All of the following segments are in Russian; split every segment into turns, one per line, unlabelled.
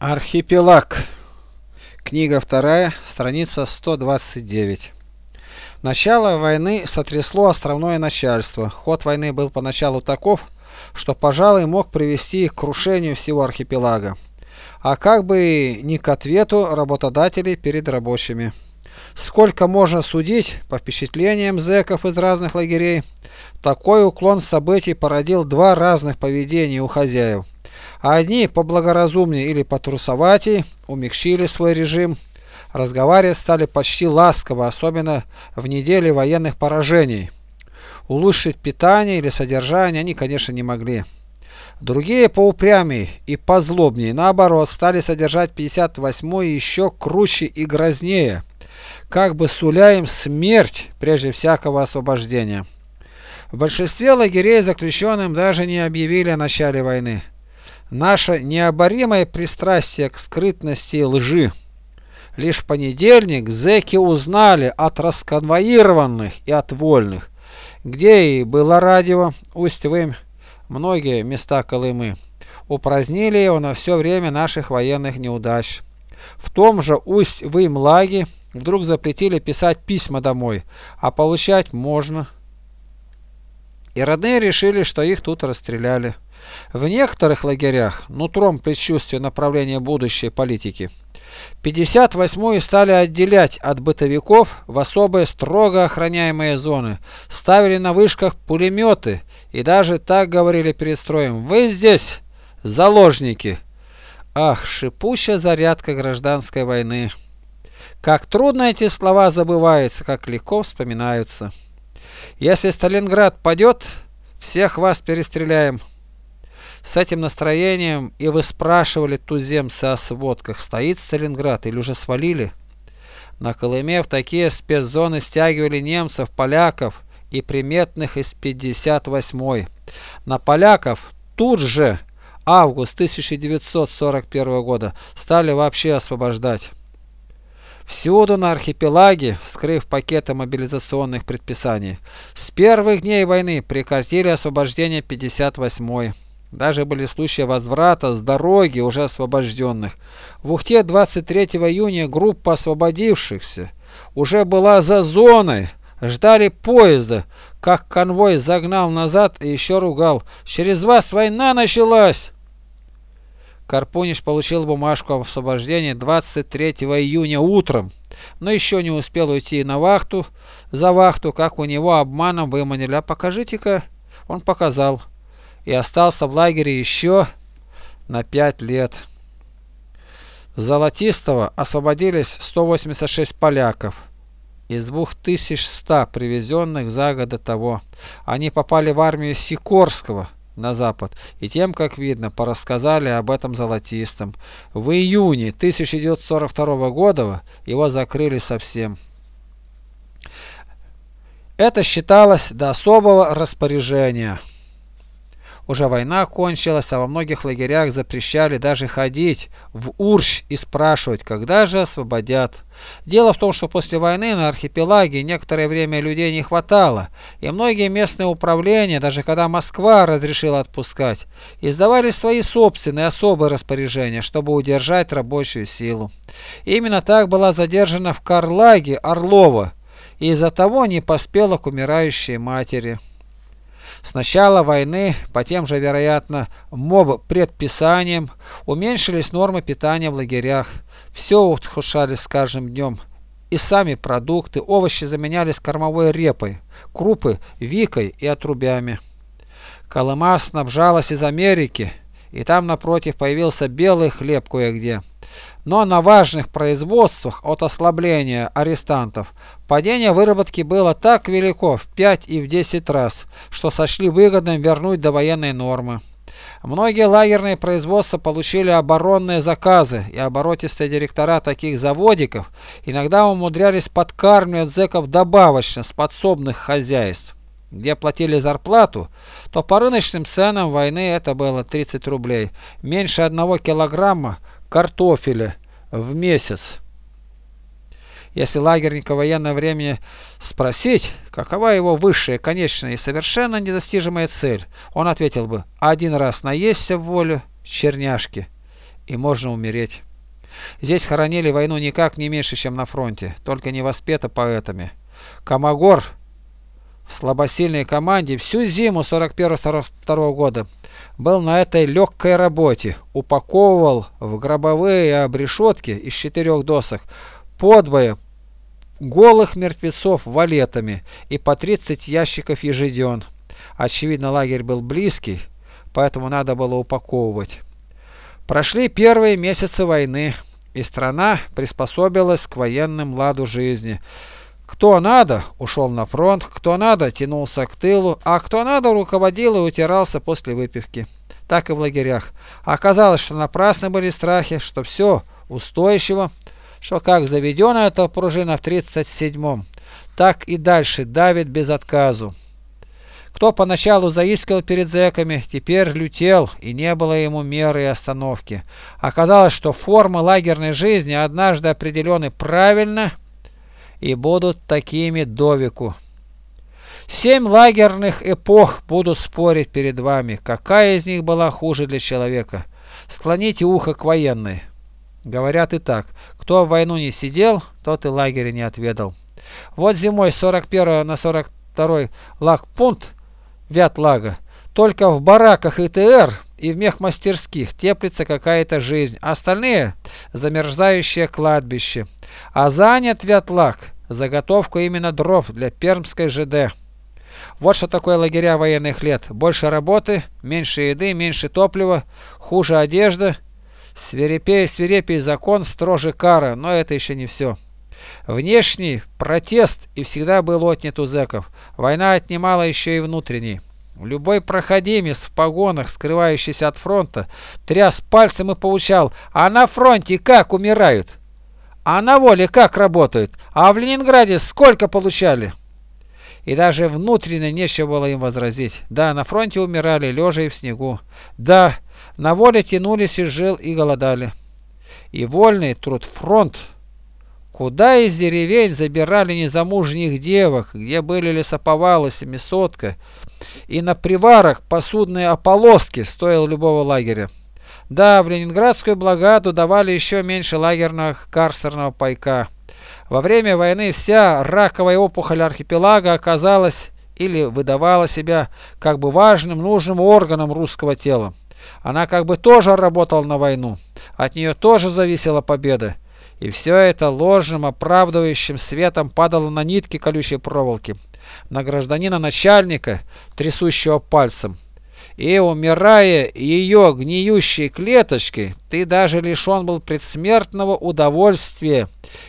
Архипелаг. Книга вторая, страница 129. Начало войны сотрясло островное начальство. Ход войны был поначалу таков, что, пожалуй, мог привести к крушению всего архипелага. А как бы не к ответу работодателей перед рабочими. Сколько можно судить, по впечатлениям зэков из разных лагерей, такой уклон событий породил два разных поведения у хозяев – а одни поблагоразумнее или потрусоватее умягчили свой режим, разговаривать стали почти ласково, особенно в неделе военных поражений. Улучшить питание или содержание они, конечно, не могли. Другие поупрямее и позлобнее, наоборот, стали содержать 58-й еще круче и грознее, как бы суля им смерть прежде всякого освобождения. В большинстве лагерей заключенным даже не объявили о начале войны. Наше необоримое пристрастие к скрытности и лжи. Лишь в понедельник зэки узнали от расконвоированных и от вольных, где и было радио, Усть-Вым, многие места Колымы. Упразднили его на все время наших военных неудач. В том же Усть-Вым-Лаге вдруг запретили писать письма домой, а получать можно. И родные решили, что их тут расстреляли. В некоторых лагерях, нутром предчувствия направления будущей политики, 58-ю стали отделять от бытовиков в особые строго охраняемые зоны, ставили на вышках пулеметы и даже так говорили перед строем «Вы здесь, заложники!» Ах, шипучая зарядка гражданской войны! Как трудно эти слова забываются, как легко вспоминаются. Если Сталинград падет, всех вас перестреляем. С этим настроением и вы спрашивали туземцы о сводках, стоит Сталинград или уже свалили? На Колыме в такие спецзоны стягивали немцев, поляков и приметных из 58-й. На поляков тут же, август 1941 года, стали вообще освобождать. Всюду на архипелаге, вскрыв пакеты мобилизационных предписаний, с первых дней войны прекратили освобождение 58-й. Даже были случаи возврата с дороги уже освобожденных. В Ухте 23 июня группа освободившихся уже была за зоной, ждали поезда, как конвой загнал назад и еще ругал. «Через вас война началась!» Карпуниш получил бумажку об освобождении 23 июня утром, но еще не успел уйти на вахту, за вахту, как у него обманом выманили. «А покажите-ка!» Он показал и остался в лагере еще на пять лет. Золотистого освободились 186 поляков из 2100 привезенных за год до того. Они попали в армию Сикорского на запад, и тем, как видно, порассказали об этом Золотистом. В июне 1942 года его закрыли совсем. Это считалось до особого распоряжения. Уже война кончилась, а во многих лагерях запрещали даже ходить в Урщ и спрашивать, когда же освободят. Дело в том, что после войны на архипелаге некоторое время людей не хватало, и многие местные управления, даже когда Москва разрешила отпускать, издавали свои собственные особые распоряжения, чтобы удержать рабочую силу. И именно так была задержана в Карлаге Орлова, и из-за того не поспела к умирающей матери. С начала войны, по тем же, вероятно, моб предписаниям, уменьшились нормы питания в лагерях. Все ухудшались с каждым днем. И сами продукты, овощи заменялись кормовой репой, крупы – викой и отрубями. Колыма снабжалась из Америки, и там напротив появился белый хлеб кое-где. Но на важных производствах от ослабления арестантов падение выработки было так велико в 5 и в 10 раз, что сочли выгодным вернуть до военной нормы. Многие лагерные производства получили оборонные заказы, и оборотистые директора таких заводиков иногда умудрялись подкармливать зэков добавочно с подсобных хозяйств. Где платили зарплату, то по рыночным ценам войны это было 30 рублей, меньше одного килограмма картофеля в месяц. Если лагерника военное время спросить, какова его высшая, конечная и совершенно недостижимая цель, он ответил бы «один раз наесться в волю черняшки» и можно умереть. Здесь хоронили войну никак не меньше, чем на фронте, только не воспето поэтами. Комогор в слабосильной команде всю зиму 41-42 года был на этой легкой работе, упаковывал в гробовые обрешетки из четырех досок подвое голых мертвецов валетами и по 30 ящиков ежеден. Очевидно, лагерь был близкий, поэтому надо было упаковывать. Прошли первые месяцы войны, и страна приспособилась к военным ладу жизни. Кто надо, ушел на фронт, кто надо, тянулся к тылу, а кто надо, руководил и утирался после выпивки. Так и в лагерях. Оказалось, что напрасны были страхи, что все устойчиво, что как заведена эта пружина в 37-м, так и дальше давит без отказу. Кто поначалу заискивал перед зэками, теперь лютел, и не было ему меры и остановки. Оказалось, что формы лагерной жизни однажды определены правильно – и будут такими до веку. Семь лагерных эпох буду спорить перед вами, какая из них была хуже для человека. Склоните ухо к военной. Говорят и так, кто в войну не сидел, тот и лагеря не отведал. Вот зимой 41 на 42 лагпункт Вятлага. Только в бараках ИТР и в мехмастерских теплится какая-то жизнь, остальные – замерзающее кладбище. А занят Вятлак заготовку именно дров для Пермской ЖД. Вот что такое лагеря военных лет. Больше работы, меньше еды, меньше топлива, хуже одежда. Свирепее свирепей закон, строже кара, но это еще не все. Внешний протест и всегда был отнят у зэков. Война отнимала еще и внутренний. Любой проходимец в погонах, скрывающийся от фронта, тряс пальцем и поучал, а на фронте как умирают? А на воле как работают? А в Ленинграде сколько получали? И даже внутренне нечего было им возразить. Да, на фронте умирали, лежа и в снегу. Да, на воле тянулись и жил, и голодали. И вольный труд фронт. Куда из деревень забирали незамужних девок, где были лесоповалы, семисотка, и на приварах посудные ополоски стоил любого лагеря. Да, в ленинградскую благаду давали еще меньше лагерного карцерного пайка. Во время войны вся раковая опухоль архипелага оказалась или выдавала себя как бы важным, нужным органом русского тела. Она как бы тоже работала на войну. От нее тоже зависела победа. И все это ложным, оправдывающим светом падало на нитки колючей проволоки, на гражданина начальника, трясущего пальцем и, умирая ее гниющей клеточкой, ты даже лишен был предсмертного удовольствия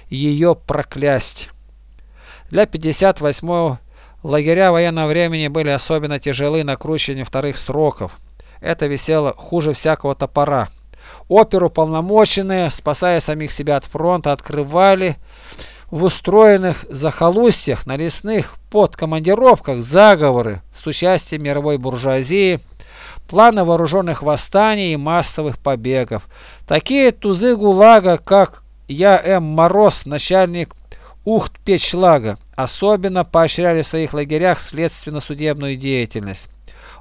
ее проклясть. Для 58-го лагеря военного времени были особенно тяжелы накручивание вторых сроков. Это висело хуже всякого топора. Оперу полномоченные, спасая самих себя от фронта, открывали в устроенных захолустьях на лесных подкомандировках заговоры с участием мировой буржуазии, планы вооруженных восстаний и массовых побегов. Такие тузы ГУЛАГа, как Я М. Мороз, начальник Ухт-Печлага, особенно поощряли в своих лагерях следственно-судебную деятельность.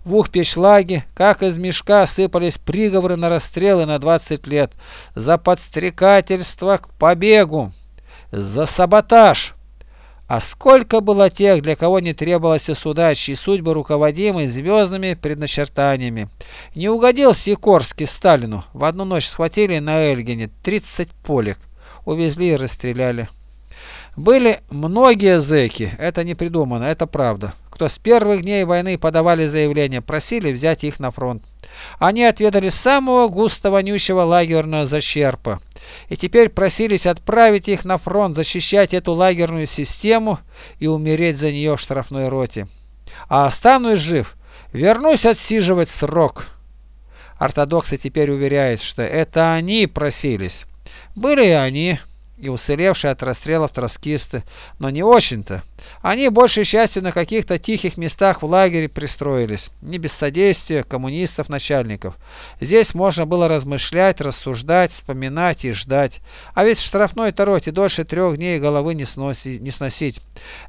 В Ухт-Печлаге, как из мешка, сыпались приговоры на расстрелы на 20 лет за подстрекательство к побегу, за саботаж, а сколько было тех, для кого не требовалось и суда, чьи судьбы руководимы звездными предначертаниями. Не угодил Сикорский Сталину. В одну ночь схватили на Эльгине 30 полек, увезли и расстреляли. Были многие зэки, это не придумано, это правда, кто с первых дней войны подавали заявления, просили взять их на фронт. Они отведали самого густо вонючего лагерного защерпа, и теперь просились отправить их на фронт, защищать эту лагерную систему и умереть за нее в штрафной роте. А останусь жив, вернусь отсиживать срок. Ортодоксы теперь уверяют, что это они просились. Были и они, и уцелевшие от расстрелов троцкисты, но не очень-то. Они большей частью на каких-то тихих местах в лагере пристроились, не без содействия коммунистов-начальников. Здесь можно было размышлять, рассуждать, вспоминать и ждать. А ведь штрафной тороте дольше трех дней головы не, сноси, не сносить.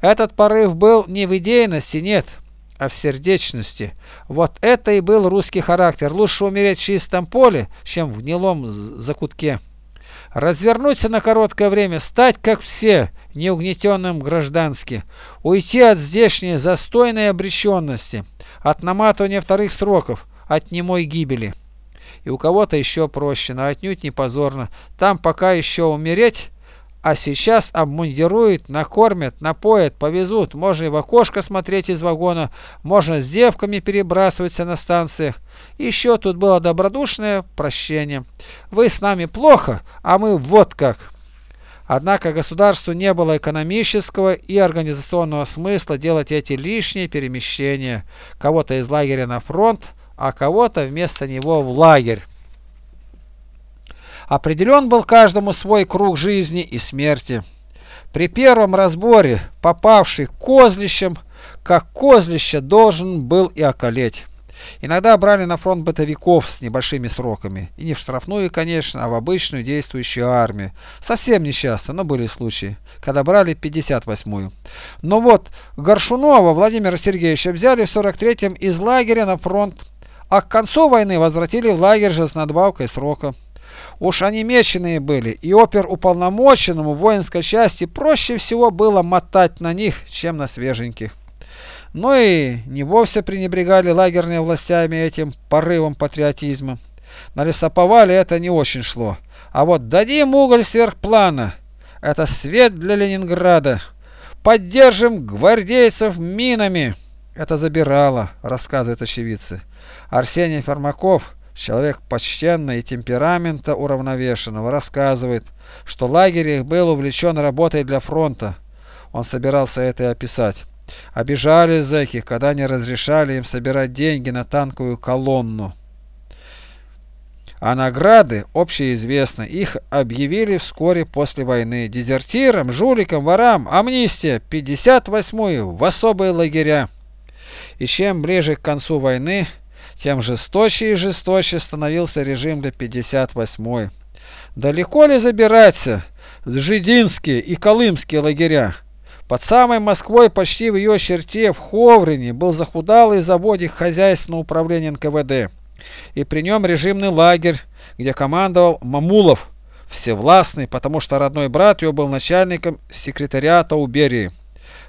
Этот порыв был не в идейности, нет, а в сердечности. Вот это и был русский характер. Лучше умереть в чистом поле, чем в гнилом закутке. Развернуться на короткое время, стать как все, неугнетенным граждански, уйти от здешней застойной обреченности, от наматывания вторых сроков, от немой гибели. И у кого-то еще проще, но отнюдь не позорно. Там пока еще умереть, а сейчас обмундируют, накормят, напоят, повезут. Можно и в окошко смотреть из вагона, можно с девками перебрасываться на станциях. Еще тут было добродушное прощение. Вы с нами плохо, а мы вот как. Однако государству не было экономического и организационного смысла делать эти лишние перемещения. Кого-то из лагеря на фронт, а кого-то вместо него в лагерь. Определен был каждому свой круг жизни и смерти. При первом разборе попавший козлищем, как козлище, должен был и околеть. Иногда брали на фронт бытовиков с небольшими сроками. И не в штрафную, конечно, а в обычную действующую армию. Совсем нечасто, но были случаи, когда брали 58-ю. Но вот Горшунова Владимира Сергеевича взяли в 43-м из лагеря на фронт, а к концу войны возвратили в лагерь же с надбавкой срока. Уж они меченые были, и опер уполномоченному воинской части проще всего было мотать на них, чем на свеженьких. Но и не вовсе пренебрегали лагерные властями этим порывом патриотизма. На лесоповале это не очень шло. А вот дадим уголь сверх плана. Это свет для Ленинграда. Поддержим гвардейцев минами. Это забирало, рассказывают очевидцы. Арсений Фермаков Человек почтенный и темперамента уравновешенного рассказывает, что лагерь их был увлечен работой для фронта. Он собирался это и описать. Обижали зэки, когда не разрешали им собирать деньги на танковую колонну. А награды общеизвестны. Их объявили вскоре после войны. Дезертирам, жуликам, ворам, амнистия, 58-ю в особые лагеря. И чем ближе к концу войны, тем жесточе и жесточе становился режим для 58-й. Далеко ли забираться в Жидинские и Колымские лагеря? Под самой Москвой, почти в ее черте, в Ховрине, был захудалый заводик хозяйственного управления НКВД. И при нем режимный лагерь, где командовал Мамулов, всевластный, потому что родной брат его был начальником секретариата у Берии.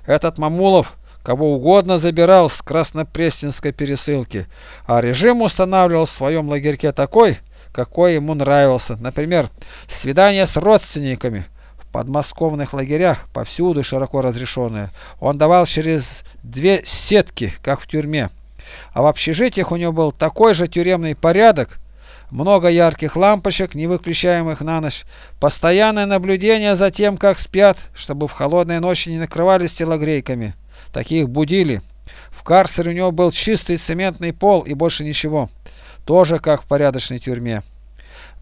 Этот Мамулов кого угодно забирал с Краснопресненской пересылки, а режим устанавливал в своем лагерьке такой, какой ему нравился. Например, свидание с родственниками в подмосковных лагерях, повсюду широко разрешенные. Он давал через две сетки, как в тюрьме. А в общежитиях у него был такой же тюремный порядок, много ярких лампочек, не выключаемых на ночь, постоянное наблюдение за тем, как спят, чтобы в холодные ночи не накрывались телогрейками. Таких будили. В карцере у него был чистый цементный пол и больше ничего. Тоже как в порядочной тюрьме.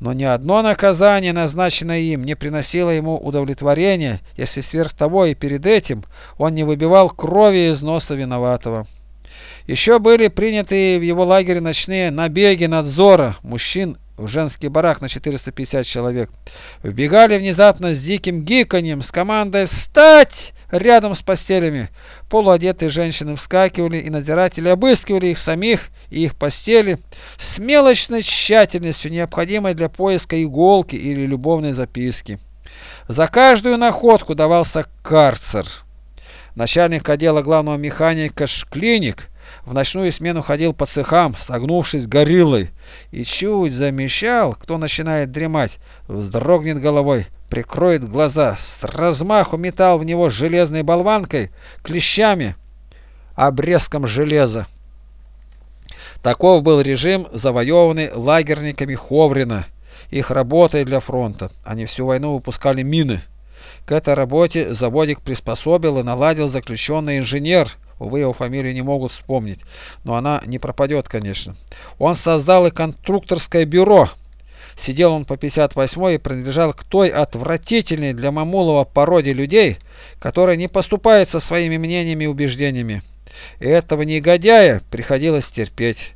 Но ни одно наказание, назначенное им, не приносило ему удовлетворения, если сверх того и перед этим он не выбивал крови из носа виноватого. Еще были приняты в его лагере ночные набеги надзора мужчин в женский барак на 450 человек. Вбегали внезапно с диким гиканьем, с командой «Встать!» Рядом с постелями. Полуодетые женщины вскакивали, и надзиратели обыскивали их самих и их постели с мелочной тщательностью, необходимой для поиска иголки или любовной записки. За каждую находку давался карцер. Начальник отдела главного механика Шклиник в ночную смену ходил по цехам, согнувшись гориллой, и чуть замечал, кто начинает дремать, вздрогнет головой, прикроет глаза, с размаху метал в него железной болванкой, клещами, обрезком железа. Таков был режим, завоеванный лагерниками Ховрина, их работой для фронта. Они всю войну выпускали мины. К этой работе заводик приспособил и наладил заключенный инженер – Увы, его фамилию не могут вспомнить, но она не пропадет, конечно. Он создал и конструкторское бюро. Сидел он по 58 и принадлежал к той отвратительной для Мамулова породе людей, которые не поступают со своими мнениями и убеждениями. И этого негодяя приходилось терпеть.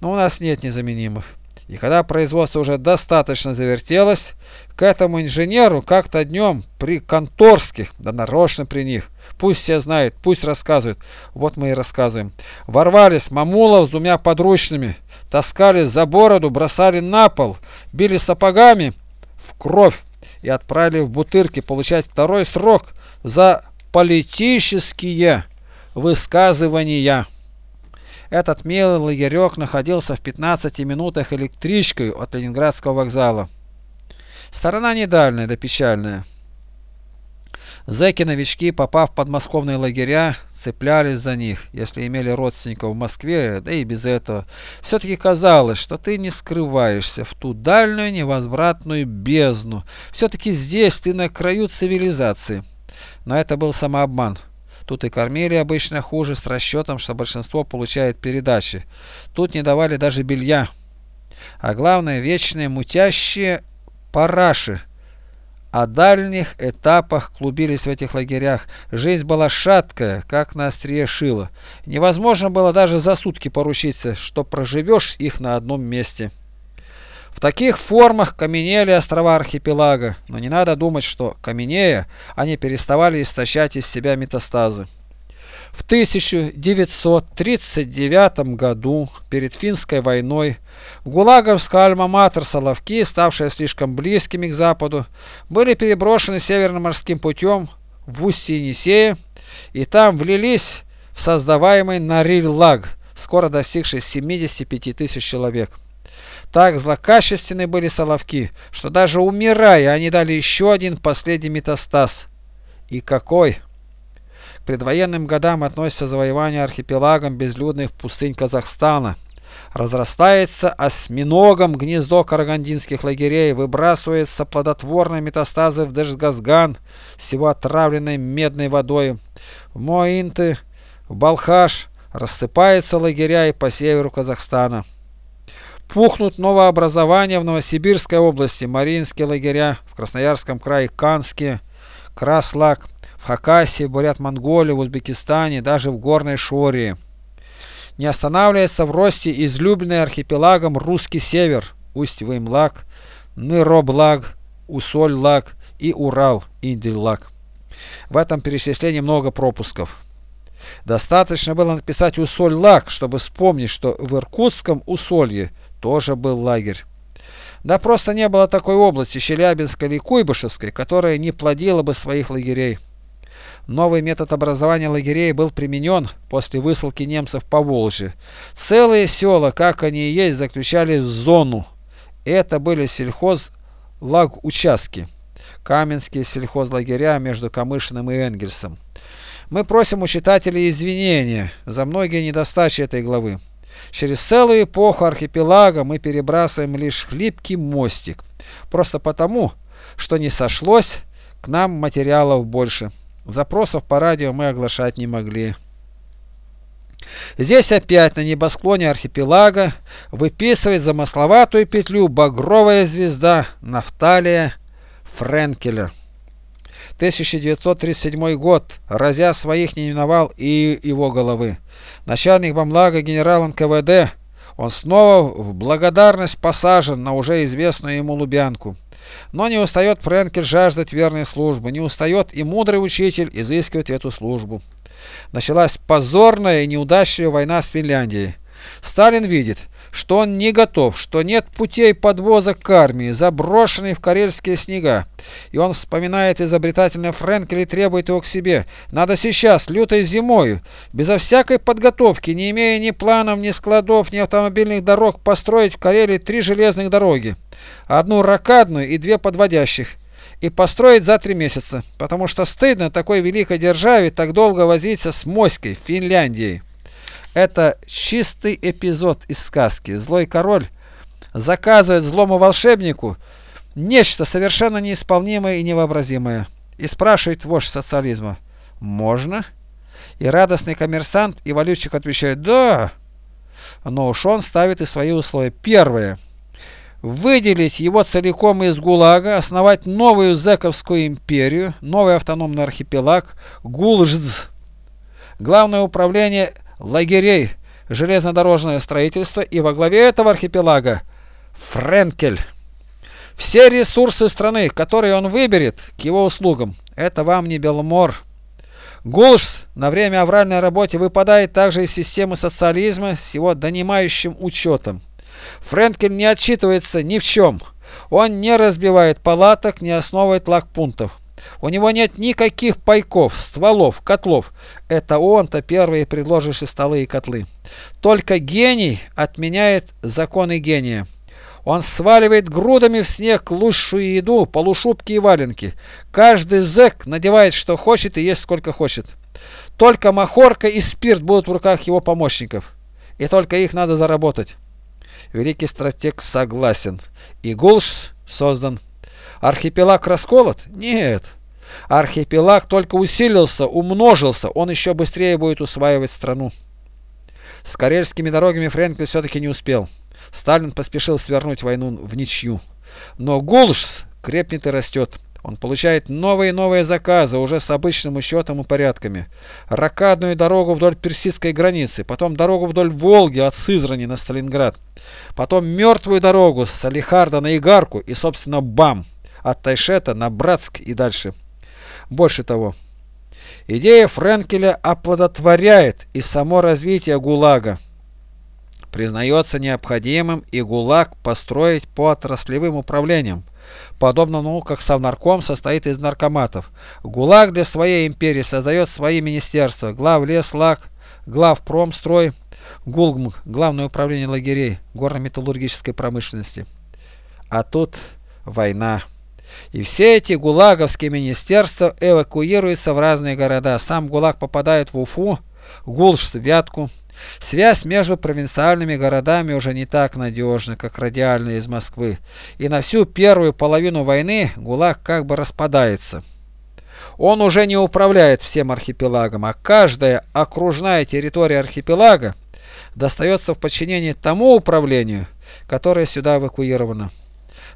Но у нас нет незаменимых. И когда производство уже достаточно завертелось, к этому инженеру как-то днем при конторских, да нарочно при них, пусть все знают, пусть рассказывают, вот мы и рассказываем, ворвались Мамулов с двумя подручными, таскали за бороду, бросали на пол, били сапогами в кровь и отправили в Бутырки получать второй срок за политические высказывания. Этот милый лагерек находился в 15 минутах электричкой от Ленинградского вокзала. Сторона не дальняя, да печальная. Зэки-новички, попав в подмосковные лагеря, цеплялись за них, если имели родственников в Москве, да и без этого. Все-таки казалось, что ты не скрываешься в ту дальнюю невозвратную бездну. Все-таки здесь ты на краю цивилизации. Но это был самообман. Тут и кормили обычно хуже, с расчетом, что большинство получает передачи. Тут не давали даже белья. А главное, вечные мутящие параши. О дальних этапах клубились в этих лагерях. Жизнь была шаткая, как на острие шила. Невозможно было даже за сутки поручиться, что проживешь их на одном месте. В таких формах каменели острова архипелага, но не надо думать, что каменея они переставали истощать из себя метастазы. В 1939 году, перед финской войной, гулаговская альма-матер Соловки, ставшая слишком близкими к западу, были переброшены северно-морским путем в устье Енисея и там влились в создаваемый Нориль-Лаг, скоро достигший 75 тысяч человек. Так злокачественны были соловки, что даже умирая, они дали еще один последний метастаз. И какой! Предвоенным годам относится завоевание архипелагом безлюдных пустынь Казахстана. Разрастается осьминогом гнездо карагандинских лагерей, выбрасывается плодотворные метастазы в Дежгазган, всего отравленной медной водой. В Моинты, в Балхаш рассыпаются лагеря и по северу Казахстана. Пухнут новообразования в Новосибирской области, Мариинские лагеря, в Красноярском крае Канские, Краслак, Хакасии, Бурят-Монголии, в Узбекистане, даже в Горной Шории. Не останавливается в росте излюбленный архипелагом русский север, Усть-Вымлак, Ныроблаг, Усоль-Лаг и Урал, Индель-Лаг. В этом перечислении много пропусков. Достаточно было написать Усоль-Лаг, чтобы вспомнить, что в Иркутском Усолье тоже был лагерь. Да просто не было такой области, Челябинской или Куйбышевской, которая не плодила бы своих лагерей. Новый метод образования лагерей был применен после высылки немцев по Волжье. Целые села, как они и есть, заключали в зону. Это были сельхоз-лагучастки. Каменские сельхозлагеря между Камышиным и Энгельсом. Мы просим у читателей извинения за многие недостачи этой главы. Через целую эпоху архипелага мы перебрасываем лишь хлипкий мостик, просто потому, что не сошлось к нам материалов больше. Запросов по радио мы оглашать не могли. Здесь опять на небосклоне архипелага выписывает замысловатую петлю багровая звезда Нафталия Френкеля. 1937 год, разя своих не миновал и его головы. Начальник Бамлага генерал НКВД, он снова в благодарность посажен на уже известную ему Лубянку. Но не устает Френкель жаждать верной службы, не устает и мудрый учитель изыскивать эту службу. Началась позорная и неудачная война с Финляндией. Сталин видит, что он не готов, что нет путей подвоза к армии, заброшенной в карельские снега. И он вспоминает изобретательно Френкеля и требует его к себе. Надо сейчас, лютой зимою, безо всякой подготовки, не имея ни планов, ни складов, ни автомобильных дорог, построить в Карелии три железных дороги. Одну ракадную и две подводящих и построить за три месяца, потому что стыдно такой великой державе так долго возиться с моськой в Финляндии. Это чистый эпизод из сказки. Злой король заказывает злому волшебнику нечто совершенно неисполнимое и невообразимое. И спрашивает вождь социализма, можно? И радостный коммерсант и валютчик отвечает, да. Но уж он ставит и свои условия. Первое. Выделить его целиком из ГУЛАГа, основать новую зэковскую империю, новый автономный архипелаг, ГУЛЖЗ. Главное управление лагерей, железнодорожное строительство и во главе этого архипелага Френкель. Все ресурсы страны, которые он выберет, к его услугам. Это вам не Белмор. Гулш на время авральной работе выпадает также из системы социализма с его донимающим учетом. Френкель не отчитывается ни в чем. Он не разбивает палаток, не основывает лагпунктов. У него нет никаких пайков, стволов, котлов. Это он-то первый предложивший столы и котлы. Только гений отменяет законы гения. Он сваливает грудами в снег лучшую еду, полушубки и валенки. Каждый зэк надевает что хочет и ест сколько хочет. Только махорка и спирт будут в руках его помощников. И только их надо заработать. Великий стратег согласен. И Гулш создан. Архипелаг расколот? Нет. Архипелаг только усилился, умножился, он еще быстрее будет усваивать страну. С карельскими дорогами Френкель все-таки не успел. Сталин поспешил свернуть войну в ничью. Но Гулш крепнет и растет. Он получает новые и новые заказы, уже с обычным учетом и порядками. Ракадную дорогу вдоль персидской границы, потом дорогу вдоль Волги от Сызрани на Сталинград, потом мертвую дорогу с Салихарда на Игарку и, собственно, БАМ от Тайшета на Братск и дальше. Больше того, идея Френкеля оплодотворяет и само развитие ГУЛАГа. Признается необходимым и ГУЛАГ построить по отраслевым управлениям, подобно тому, как Совнарком состоит из наркоматов. ГУЛАГ для своей империи создает свои министерства, главлеслаг, главпромстрой, ГУЛГМ, Главное управление лагерей горно-металлургической промышленности. А тут война. И все эти гулаговские министерства эвакуируются в разные города. Сам ГУЛАГ попадает в Уфу, Гулш Вятку. Связь между провинциальными городами уже не так надежна, как радиальная из Москвы. И на всю первую половину войны ГУЛАГ как бы распадается. Он уже не управляет всем архипелагом, а каждая окружная территория архипелага достается в подчинение тому управлению, которое сюда эвакуировано.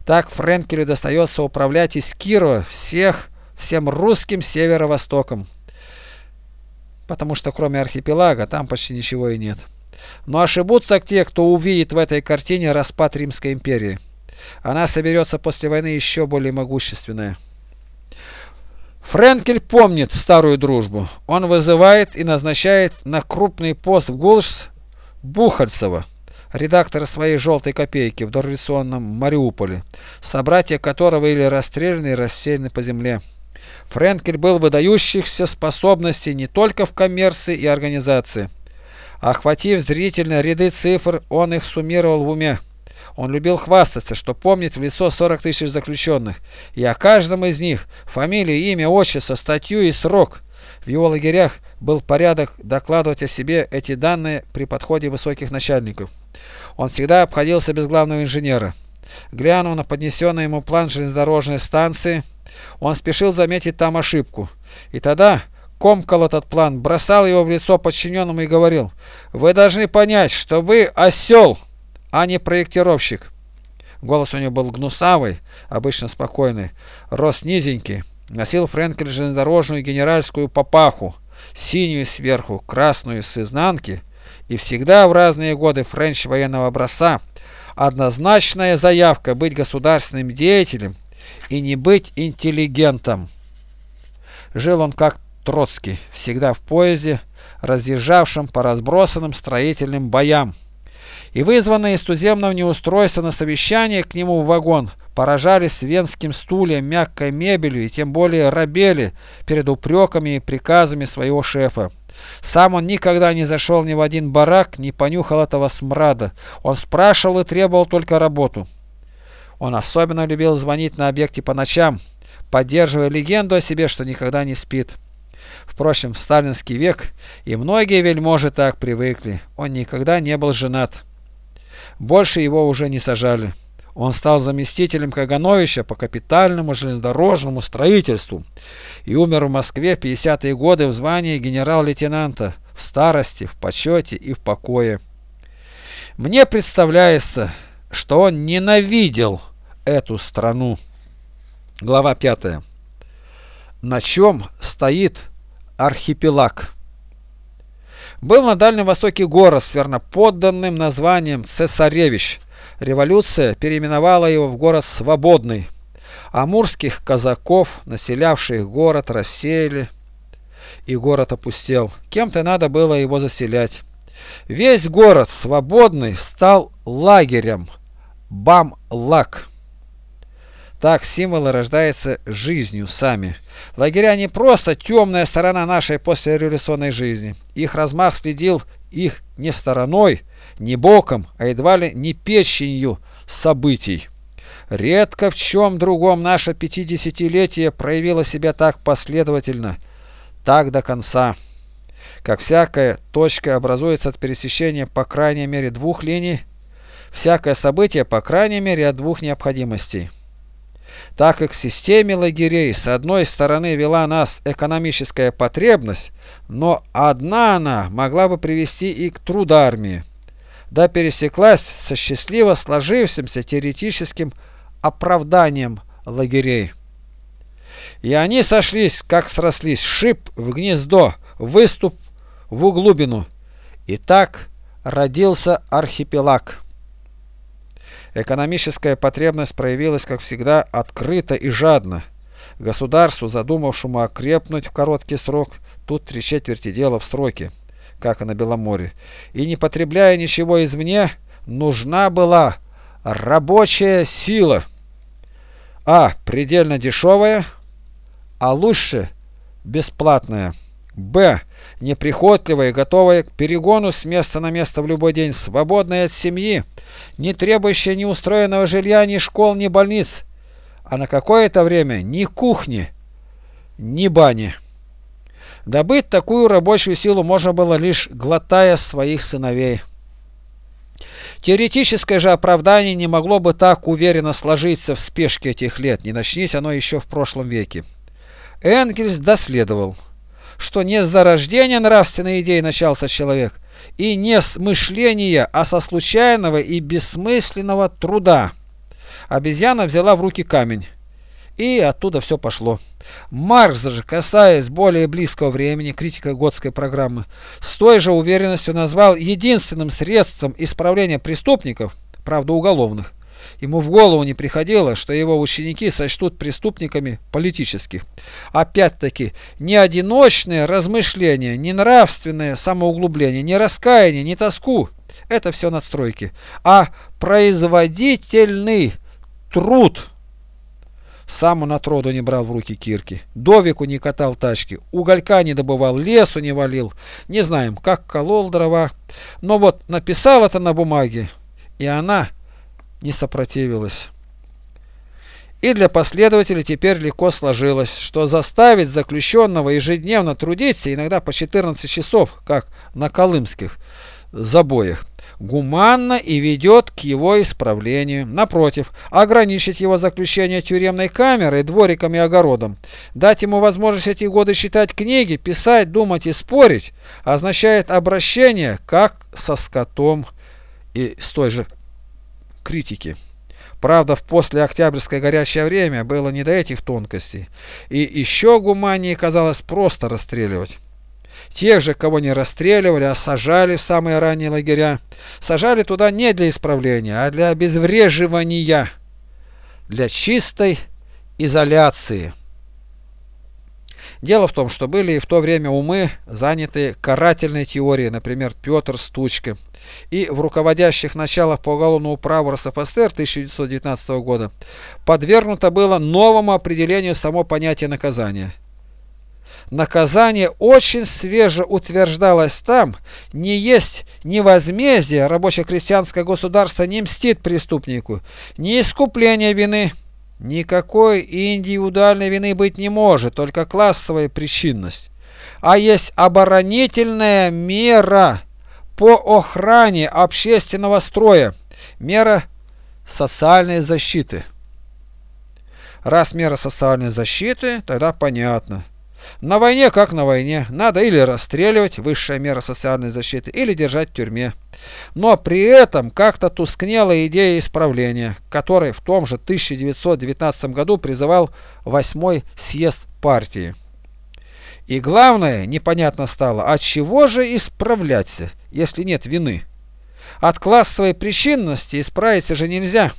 Так Френкелю достается управлять из Кирова всех, всем русским северо-востоком. Потому что кроме архипелага там почти ничего и нет. Но ошибутся те, кто увидит в этой картине распад Римской империи. Она соберется после войны еще более могущественная. Френкель помнит старую дружбу. Он вызывает и назначает на крупный пост в Гулш Бухальцева редактора своей «желтой копейки» в дореволюционном Мариуполе, собратья которого или расстреляны и расселены по земле. Френкель был выдающихся способностей не только в коммерции и организации. Охватив зрительно ряды цифр, он их суммировал в уме. Он любил хвастаться, что помнит в лицо 40 тысяч заключенных, и о каждом из них фамилию, имя, отчество, статью и срок. В его лагерях был порядок докладывать о себе эти данные при подходе высоких начальников. Он всегда обходился без главного инженера. Глянув на поднесенный ему план железнодорожной станции, он спешил заметить там ошибку. И тогда комкал этот план, бросал его в лицо подчиненному и говорил, «Вы должны понять, что вы осел, а не проектировщик». Голос у него был гнусавый, обычно спокойный, рост низенький, носил Френкель железнодорожную генеральскую папаху, синюю сверху, красную с изнанки, и всегда в разные годы френч военного образца однозначная заявка быть государственным деятелем и не быть интеллигентом. Жил он как Троцкий, всегда в поезде, разъезжавшем по разбросанным строительным боям. И вызванные из туземного неустройства на совещание к нему в вагон поражались венским стульям, мягкой мебели и тем более робели перед упреками и приказами своего шефа. Сам он никогда не зашел ни в один барак, не понюхал этого смрада. Он спрашивал и требовал только работу. Он особенно любил звонить на объекте по ночам, поддерживая легенду о себе, что никогда не спит. Впрочем, в сталинский век и многие вельможи так привыкли. Он никогда не был женат. Больше его уже не сажали. Он стал заместителем Кагановича по капитальному железнодорожному строительству и умер в Москве в 50-е годы в звании генерал-лейтенанта, в старости, в почете и в покое. Мне представляется, что он ненавидел эту страну. Глава 5. На чем стоит архипелаг? Был на Дальнем Востоке город с верноподданным названием Цесаревич – Революция переименовала его в город Свободный. Амурских казаков, населявших город, рассеяли, и город опустел. Кем-то надо было его заселять. Весь город свободный стал лагерем. Бам-лаг. Так символы рождаются жизнью сами. Лагеря не просто темная сторона нашей послереволюционной жизни. Их размах следил их не стороной, не боком, а едва ли не печенью событий. Редко в чем другом наше пятидесятилетие проявило себя так последовательно, так до конца. Как всякая точка образуется от пересечения по крайней мере двух линий, всякое событие по крайней мере от двух необходимостей. Так как к системе лагерей с одной стороны вела нас экономическая потребность, но одна она могла бы привести и к трудармии, да пересеклась со счастливо сложившимся теоретическим оправданием лагерей. И они сошлись, как срослись, шип в гнездо, выступ в углубину. И так родился архипелаг. Экономическая потребность проявилась, как всегда, открыто и жадно. Государству, задумавшему окрепнуть в короткий срок, тут три четверти дела в сроке, как и на Беломоре. И не потребляя ничего извне, нужна была рабочая сила. А. Предельно дешевая, а лучше бесплатная. Б. Неприхотливая, готовая к перегону с места на место в любой день, свободная от семьи, не требующая ни устроенного жилья, ни школ, ни больниц, а на какое-то время ни кухни, ни бани. Добыть такую рабочую силу можно было лишь глотая своих сыновей. Теоретическое же оправдание не могло бы так уверенно сложиться в спешке этих лет, не начнись оно еще в прошлом веке. Энгельс доследовал, что не с зарождения нравственной идеи начался человек, и не с мышления, а со случайного и бессмысленного труда. Обезьяна взяла в руки камень. И оттуда все пошло. Маркс же, касаясь более близкого времени критика готской программы, с той же уверенностью назвал единственным средством исправления преступников, правда уголовных, Ему в голову не приходило, что его ученики сочтут преступниками политических. Опять-таки, не одиночные размышления, не нравственное самоуглубление, не раскаяние, не тоску – это все надстройки, а производительный труд. Сам он от роду не брал в руки кирки, до веку не катал тачки, уголька не добывал, лесу не валил, не знаем, как колол дрова. Но вот написал это на бумаге, и она – не сопротивилась. И для последователей теперь легко сложилось, что заставить заключенного ежедневно трудиться, иногда по 14 часов, как на колымских забоях, гуманно и ведет к его исправлению. Напротив, ограничить его заключение тюремной камерой, двориком и огородом, дать ему возможность эти годы читать книги, писать, думать и спорить, означает обращение как со скотом и с той же критики. Правда, в послеоктябрьское горячее время было не до этих тонкостей, и еще гуманнее казалось просто расстреливать. Тех же, кого не расстреливали, а сажали в самые ранние лагеря, сажали туда не для исправления, а для обезвреживания, для чистой изоляции. Дело в том, что были и в то время умы, занятые карательной теорией, например, Петр Стучка, и в руководящих началах по уголовному праву РСФСР 1919 года подвергнуто было новому определению само понятие наказания. Наказание очень свеже утверждалось там, не есть ни возмездие, рабоче-крестьянское государство не мстит преступнику, ни искупление вины, Никакой индивидуальной вины быть не может, только классовая причинность. А есть оборонительная мера по охране общественного строя, мера социальной защиты. Раз мера социальной защиты, тогда понятно. На войне как на войне. Надо или расстреливать, высшая мера социальной защиты, или держать в тюрьме. Но при этом как-то тускнела идея исправления, которой в том же 1919 году призывал восьмой съезд партии. И главное, непонятно стало, от чего же исправляться, если нет вины? От классовой причинности исправиться же нельзя.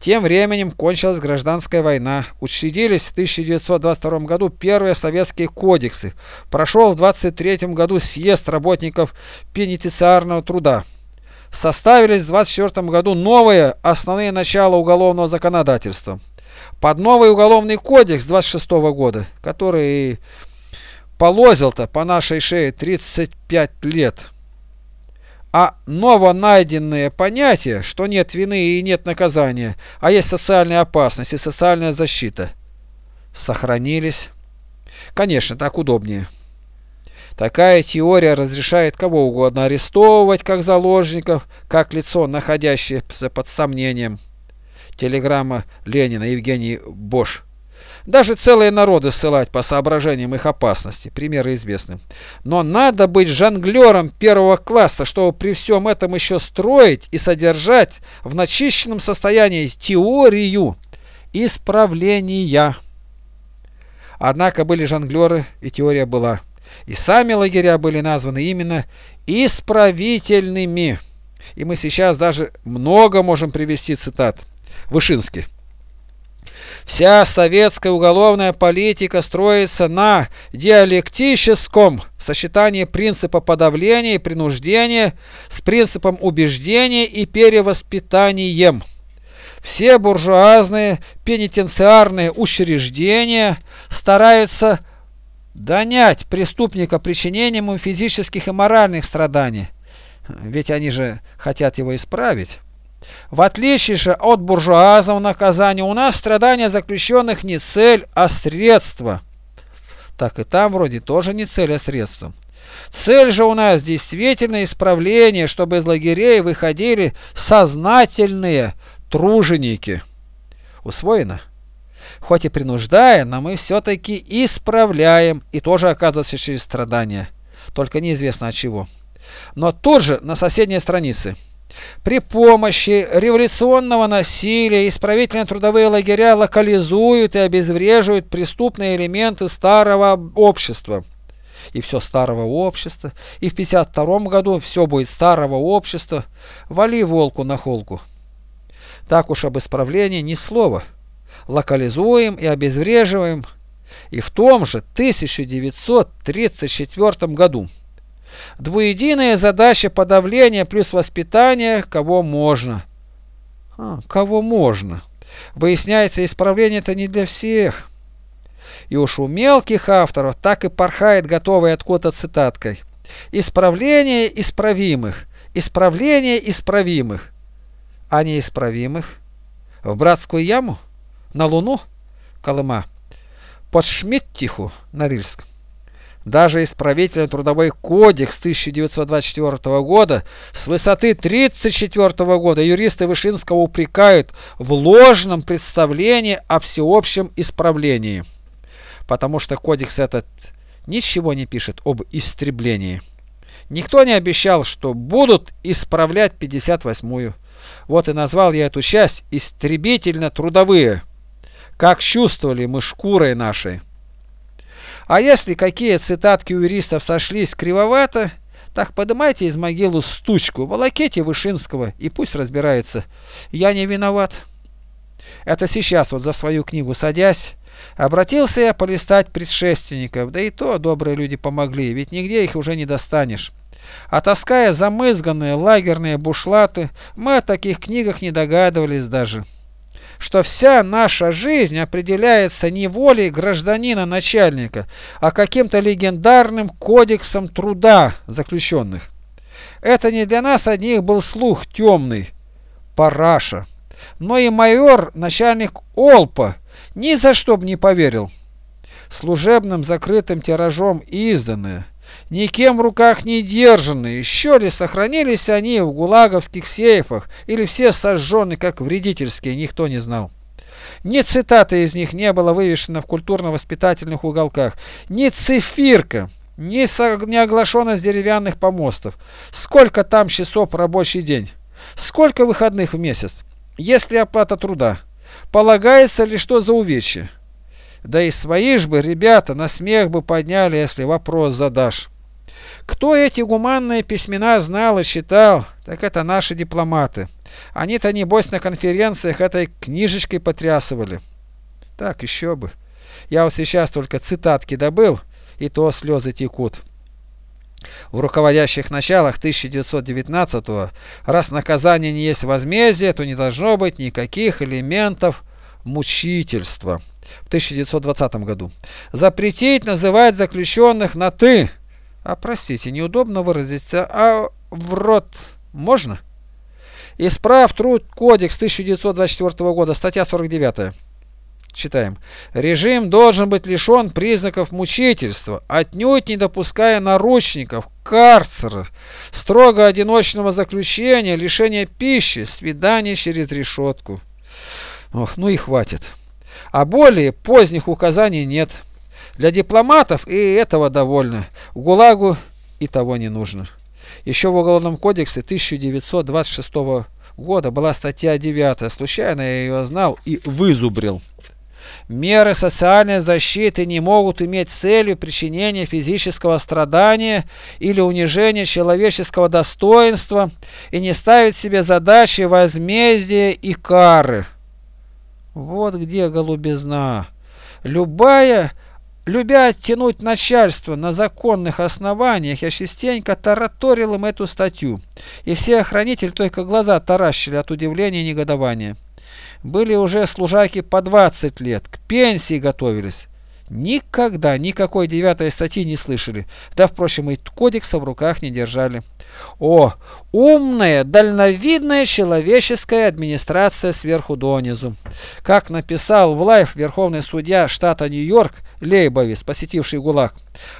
Тем временем кончилась гражданская война. Учредились в 1922 году первые советские кодексы. Прошел в 1923 году съезд работников пенитенциарного труда. Составились в 1924 году новые основные начала уголовного законодательства. Под новый уголовный кодекс 26 года, который полозил-то по нашей шее 35 лет а новонайденные понятия, что нет вины и нет наказания, а есть социальная опасность и социальная защита, сохранились. Конечно, так удобнее. Такая теория разрешает кого угодно арестовывать как заложников, как лицо, находящееся под сомнением. Телеграмма Ленина Евгений Бош. Даже целые народы ссылать по соображениям их опасности. Примеры известны. Но надо быть жонглером первого класса, чтобы при всем этом еще строить и содержать в начищенном состоянии теорию исправления. Однако были жонглеры, и теория была. И сами лагеря были названы именно исправительными. И мы сейчас даже много можем привести цитат. Вышинский. Вся советская уголовная политика строится на диалектическом сочетании принципа подавления и принуждения с принципом убеждения и перевоспитанием. Все буржуазные пенитенциарные учреждения стараются донять преступника причинением ему физических и моральных страданий, ведь они же хотят его исправить. В отличие же от буржуазного наказания, у нас страдания заключенных не цель, а средство. Так и там вроде тоже не цель, а средство. Цель же у нас действительно исправление, чтобы из лагерей выходили сознательные труженики. Усвоено? Хоть и принуждая, но мы все-таки исправляем, и тоже оказывается через страдания. Только неизвестно от чего. Но тут же на соседней странице. При помощи революционного насилия исправительно-трудовые лагеря локализуют и обезвреживают преступные элементы старого общества. И все старого общества, и в 52 году все будет старого общества. Вали волку на холку. Так уж об исправлении ни слова. Локализуем и обезвреживаем. И в том же 1934 году Двуединая задача подавления плюс воспитание, кого можно. А, кого можно. Выясняется, исправление это не для всех. И уж у мелких авторов так и порхает готовой откуда цитаткой. Исправление исправимых, исправление исправимых, а неисправимых. В братскую яму? На Луну? Колыма. Под Шмиттиху, Норильск. Даже исправительный трудовой кодекс 1924 года с высоты 1934 года юристы Вышинского упрекают в ложном представлении о всеобщем исправлении. Потому что кодекс этот ничего не пишет об истреблении. Никто не обещал, что будут исправлять 58-ю. Вот и назвал я эту часть истребительно-трудовые, как чувствовали мы шкурой нашей. А если какие цитатки у юристов сошлись кривовато, так подымайте из могилу стучку, волоките Вышинского и пусть разбирается. Я не виноват. Это сейчас вот за свою книгу садясь, обратился я полистать предшественников, да и то добрые люди помогли, ведь нигде их уже не достанешь. А таская замызганные лагерные бушлаты, мы о таких книгах не догадывались даже что вся наша жизнь определяется не волей гражданина-начальника, а каким-то легендарным кодексом труда заключенных. Это не для нас одних был слух темный, параша, но и майор, начальник Олпа, ни за что бы не поверил. Служебным закрытым тиражом изданное – никем в руках не держаны, еще ли сохранились они в гулаговских сейфах, или все сожжены как вредительские, никто не знал. Ни цитаты из них не было вывешено в культурно-воспитательных уголках, ни цифирка, ни, с деревянных помостов. Сколько там часов рабочий день? Сколько выходных в месяц? Есть ли оплата труда? Полагается ли что за увечье? Да и свои ж бы ребята на смех бы подняли, если вопрос задашь. Кто эти гуманные письмена знал и читал, так это наши дипломаты. Они-то, небось, на конференциях этой книжечкой потрясывали. Так, еще бы. Я вот сейчас только цитатки добыл, и то слезы текут. В руководящих началах 1919 раз наказание не есть возмездие, то не должно быть никаких элементов мучительства. В 1920 году. Запретить называть заключенных на «ты». А простите, неудобно выразиться, а в рот можно? Исправ труд кодекс 1924 года, статья 49. Читаем. Режим должен быть лишен признаков мучительства, отнюдь не допуская наручников, карцера, строго одиночного заключения, лишения пищи, свидания через решетку. Ох, ну и хватит. А более поздних указаний нет. Для дипломатов и этого довольно. В ГУЛАГу и того не нужно. Еще в Уголовном кодексе 1926 года была статья 9. Случайно я ее знал и вызубрил. Меры социальной защиты не могут иметь целью причинения физического страдания или унижения человеческого достоинства и не ставить себе задачи возмездия и кары. Вот где голубизна. Любая, любя оттянуть начальство на законных основаниях, я частенько тараторил им эту статью, и все охранители только глаза таращили от удивления и негодования. Были уже служаки по 20 лет, к пенсии готовились. Никогда никакой девятой статьи не слышали, да, впрочем, и кодекса в руках не держали. О, умная, дальновидная человеческая администрация сверху донизу. Как написал в лайф верховный судья штата Нью-Йорк Лейбовис, посетивший ГУЛАГ,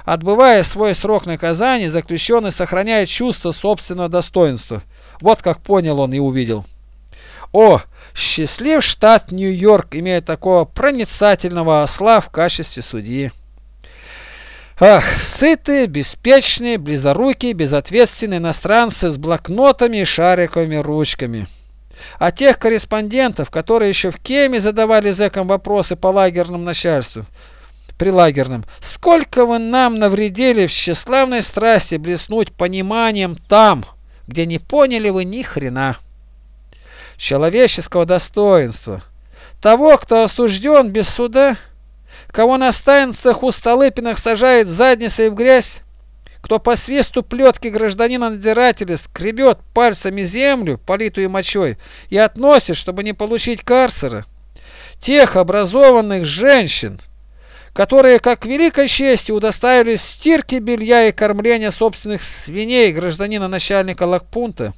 отбывая свой срок наказания, заключенный сохраняет чувство собственного достоинства. Вот как понял он и увидел. О, Счастлив штат Нью-Йорк, имея такого проницательного осла в качестве судьи. Ах, сытые, беспечные, близорукие, безответственные иностранцы с блокнотами и шариковыми ручками. А тех корреспондентов, которые еще в Кеме задавали зэкам вопросы по лагерному начальству, при лагерном, сколько вы нам навредили в тщеславной страсти блеснуть пониманием там, где не поняли вы ни хрена человеческого достоинства. Того, кто осужден без суда, кого на станциях у Столыпиных сажает задницей в грязь, кто по свисту плетки гражданина-надзирателя скребет пальцами землю, политую мочой, и относит, чтобы не получить карцера. Тех образованных женщин, которые, как великой чести, удоставились стирки белья и кормления собственных свиней гражданина-начальника лагпунта,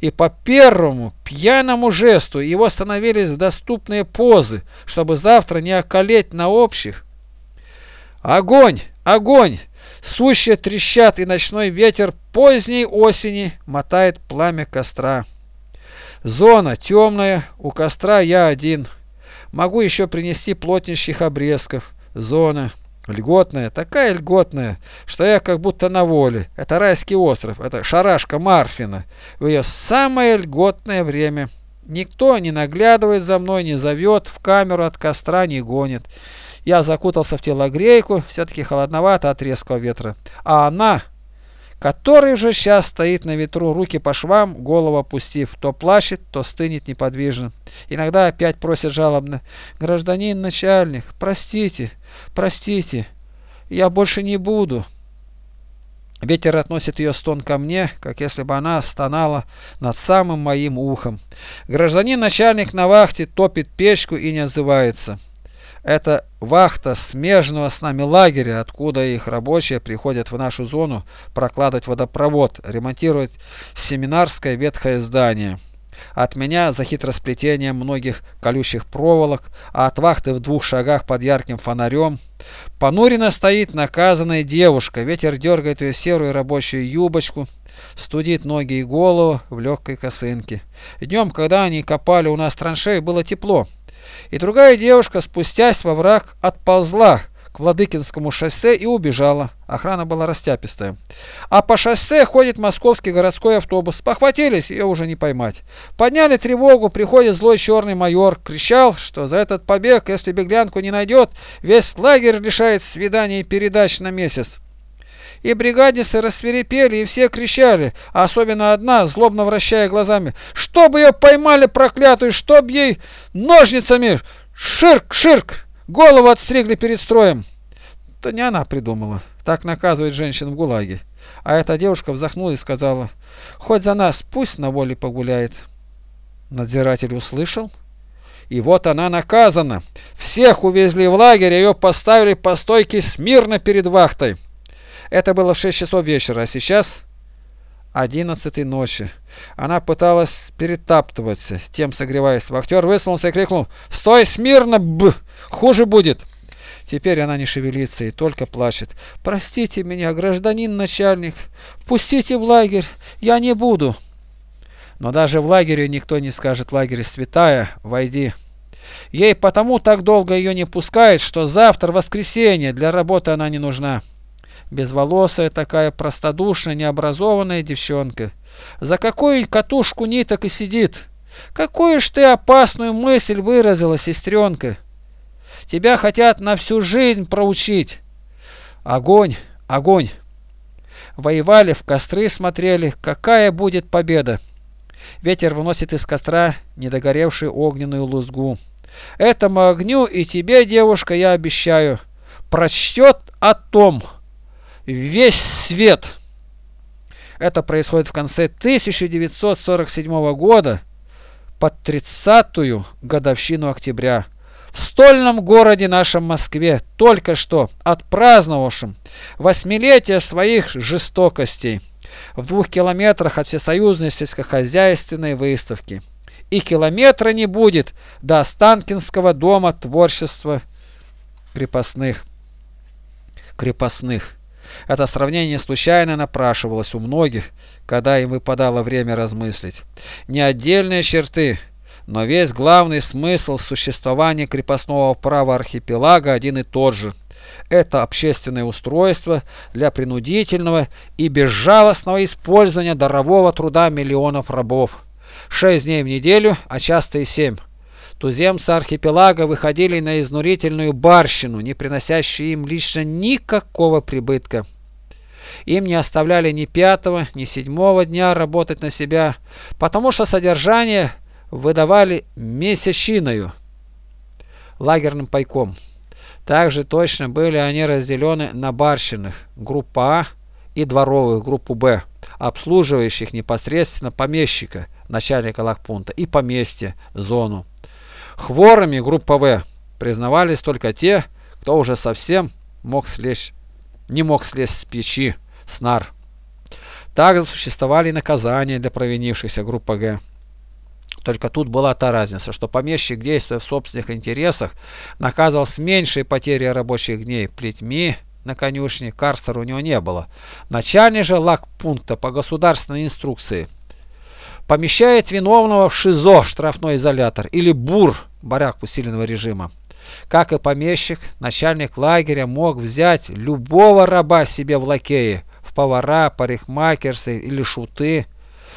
и по первому пьяному жесту его становились в доступные позы, чтобы завтра не околеть на общих. Огонь! Огонь! Сущие трещат, и ночной ветер поздней осени мотает пламя костра. Зона темная, у костра я один. Могу еще принести плотнищих обрезков. Зона. Льготная, такая льготная, что я как будто на воле. Это райский остров, это шарашка Марфина. В ее самое льготное время. Никто не наглядывает за мной, не зовет, в камеру от костра не гонит. Я закутался в телогрейку, все-таки холодновато от резкого ветра. А она который уже сейчас стоит на ветру, руки по швам, голову опустив, то плачет, то стынет неподвижно. Иногда опять просит жалобно, «Гражданин начальник, простите, простите, я больше не буду». Ветер относит ее стон ко мне, как если бы она стонала над самым моим ухом. Гражданин начальник на вахте топит печку и не отзывается. Это вахта смежного с нами лагеря, откуда их рабочие приходят в нашу зону прокладывать водопровод, ремонтировать семинарское ветхое здание. От меня за хитросплетением многих колющих проволок, а от вахты в двух шагах под ярким фонарем. Понуренно стоит наказанная девушка, ветер дергает ее серую рабочую юбочку, студит ноги и голову в легкой косынке. Днем, когда они копали у нас траншеи, было тепло. И другая девушка, спустясь во враг, отползла к Владыкинскому шоссе и убежала. Охрана была растяпистая. А по шоссе ходит московский городской автобус. Похватились, ее уже не поймать. Подняли тревогу, приходит злой черный майор. Кричал, что за этот побег, если беглянку не найдет, весь лагерь лишает свиданий и передач на месяц. И бригадисты рассверепели, и все кричали, а особенно одна, злобно вращая глазами, «Чтоб ее поймали, проклятую, чтоб ей ножницами! Ширк, ширк! Голову отстригли перед строем!» То не она придумала. Так наказывает женщин в ГУЛАГе. А эта девушка вздохнула и сказала, «Хоть за нас, пусть на воле погуляет». Надзиратель услышал. И вот она наказана. Всех увезли в лагерь, ее поставили по стойке смирно перед вахтой. Это было в 6 часов вечера, а сейчас 11 ночи. Она пыталась перетаптываться, тем согреваясь. Вахтер высунулся и крикнул «Стой смирно, б! Хуже будет!» Теперь она не шевелится и только плачет. «Простите меня, гражданин начальник, пустите в лагерь, я не буду». Но даже в лагере никто не скажет «Лагерь святая, войди». Ей потому так долго ее не пускают, что завтра воскресенье, для работы она не нужна. Безволосая такая простодушная, необразованная девчонка. За какую катушку ниток и сидит? Какую ж ты опасную мысль выразила, сестренка? Тебя хотят на всю жизнь проучить. Огонь, огонь. Воевали, в костры смотрели, какая будет победа. Ветер выносит из костра недогоревшую огненную лузгу. Этому огню и тебе, девушка, я обещаю, прочтет о том весь свет. Это происходит в конце 1947 года, под 30-ю годовщину октября. В стольном городе нашем Москве, только что отпраздновавшем восьмилетие своих жестокостей, в двух километрах от всесоюзной сельскохозяйственной выставки и километра не будет до Останкинского дома творчества крепостных. Крепостных. Это сравнение случайно напрашивалось у многих, когда им выпадало время размыслить. Не отдельные черты, но весь главный смысл существования крепостного права архипелага один и тот же. Это общественное устройство для принудительного и безжалостного использования дарового труда миллионов рабов. Шесть дней в неделю, а часто и семь. Туземцы архипелага выходили на изнурительную барщину, не приносящую им лично никакого прибытка. Им не оставляли ни пятого, ни седьмого дня работать на себя, потому что содержание выдавали месячиною, лагерным пайком. Также точно были они разделены на барщинных, группа А и дворовых, группу Б, обслуживающих непосредственно помещика, начальника лагпунта, и поместье, зону. Хворами группа В признавались только те, кто уже совсем мог слезть, не мог слезть с печи, с нар. Также существовали наказания для провинившихся группа Г. Только тут была та разница, что помещик, действуя в собственных интересах, наказывал с меньшей потерей рабочих дней плетьми на конюшне, карцера у него не было. Начальник же лагпункта по государственной инструкции – помещает виновного в ШИЗО, штрафной изолятор, или БУР, баряк усиленного режима. Как и помещик, начальник лагеря мог взять любого раба себе в лакеи, в повара, парикмахерсы или шуты,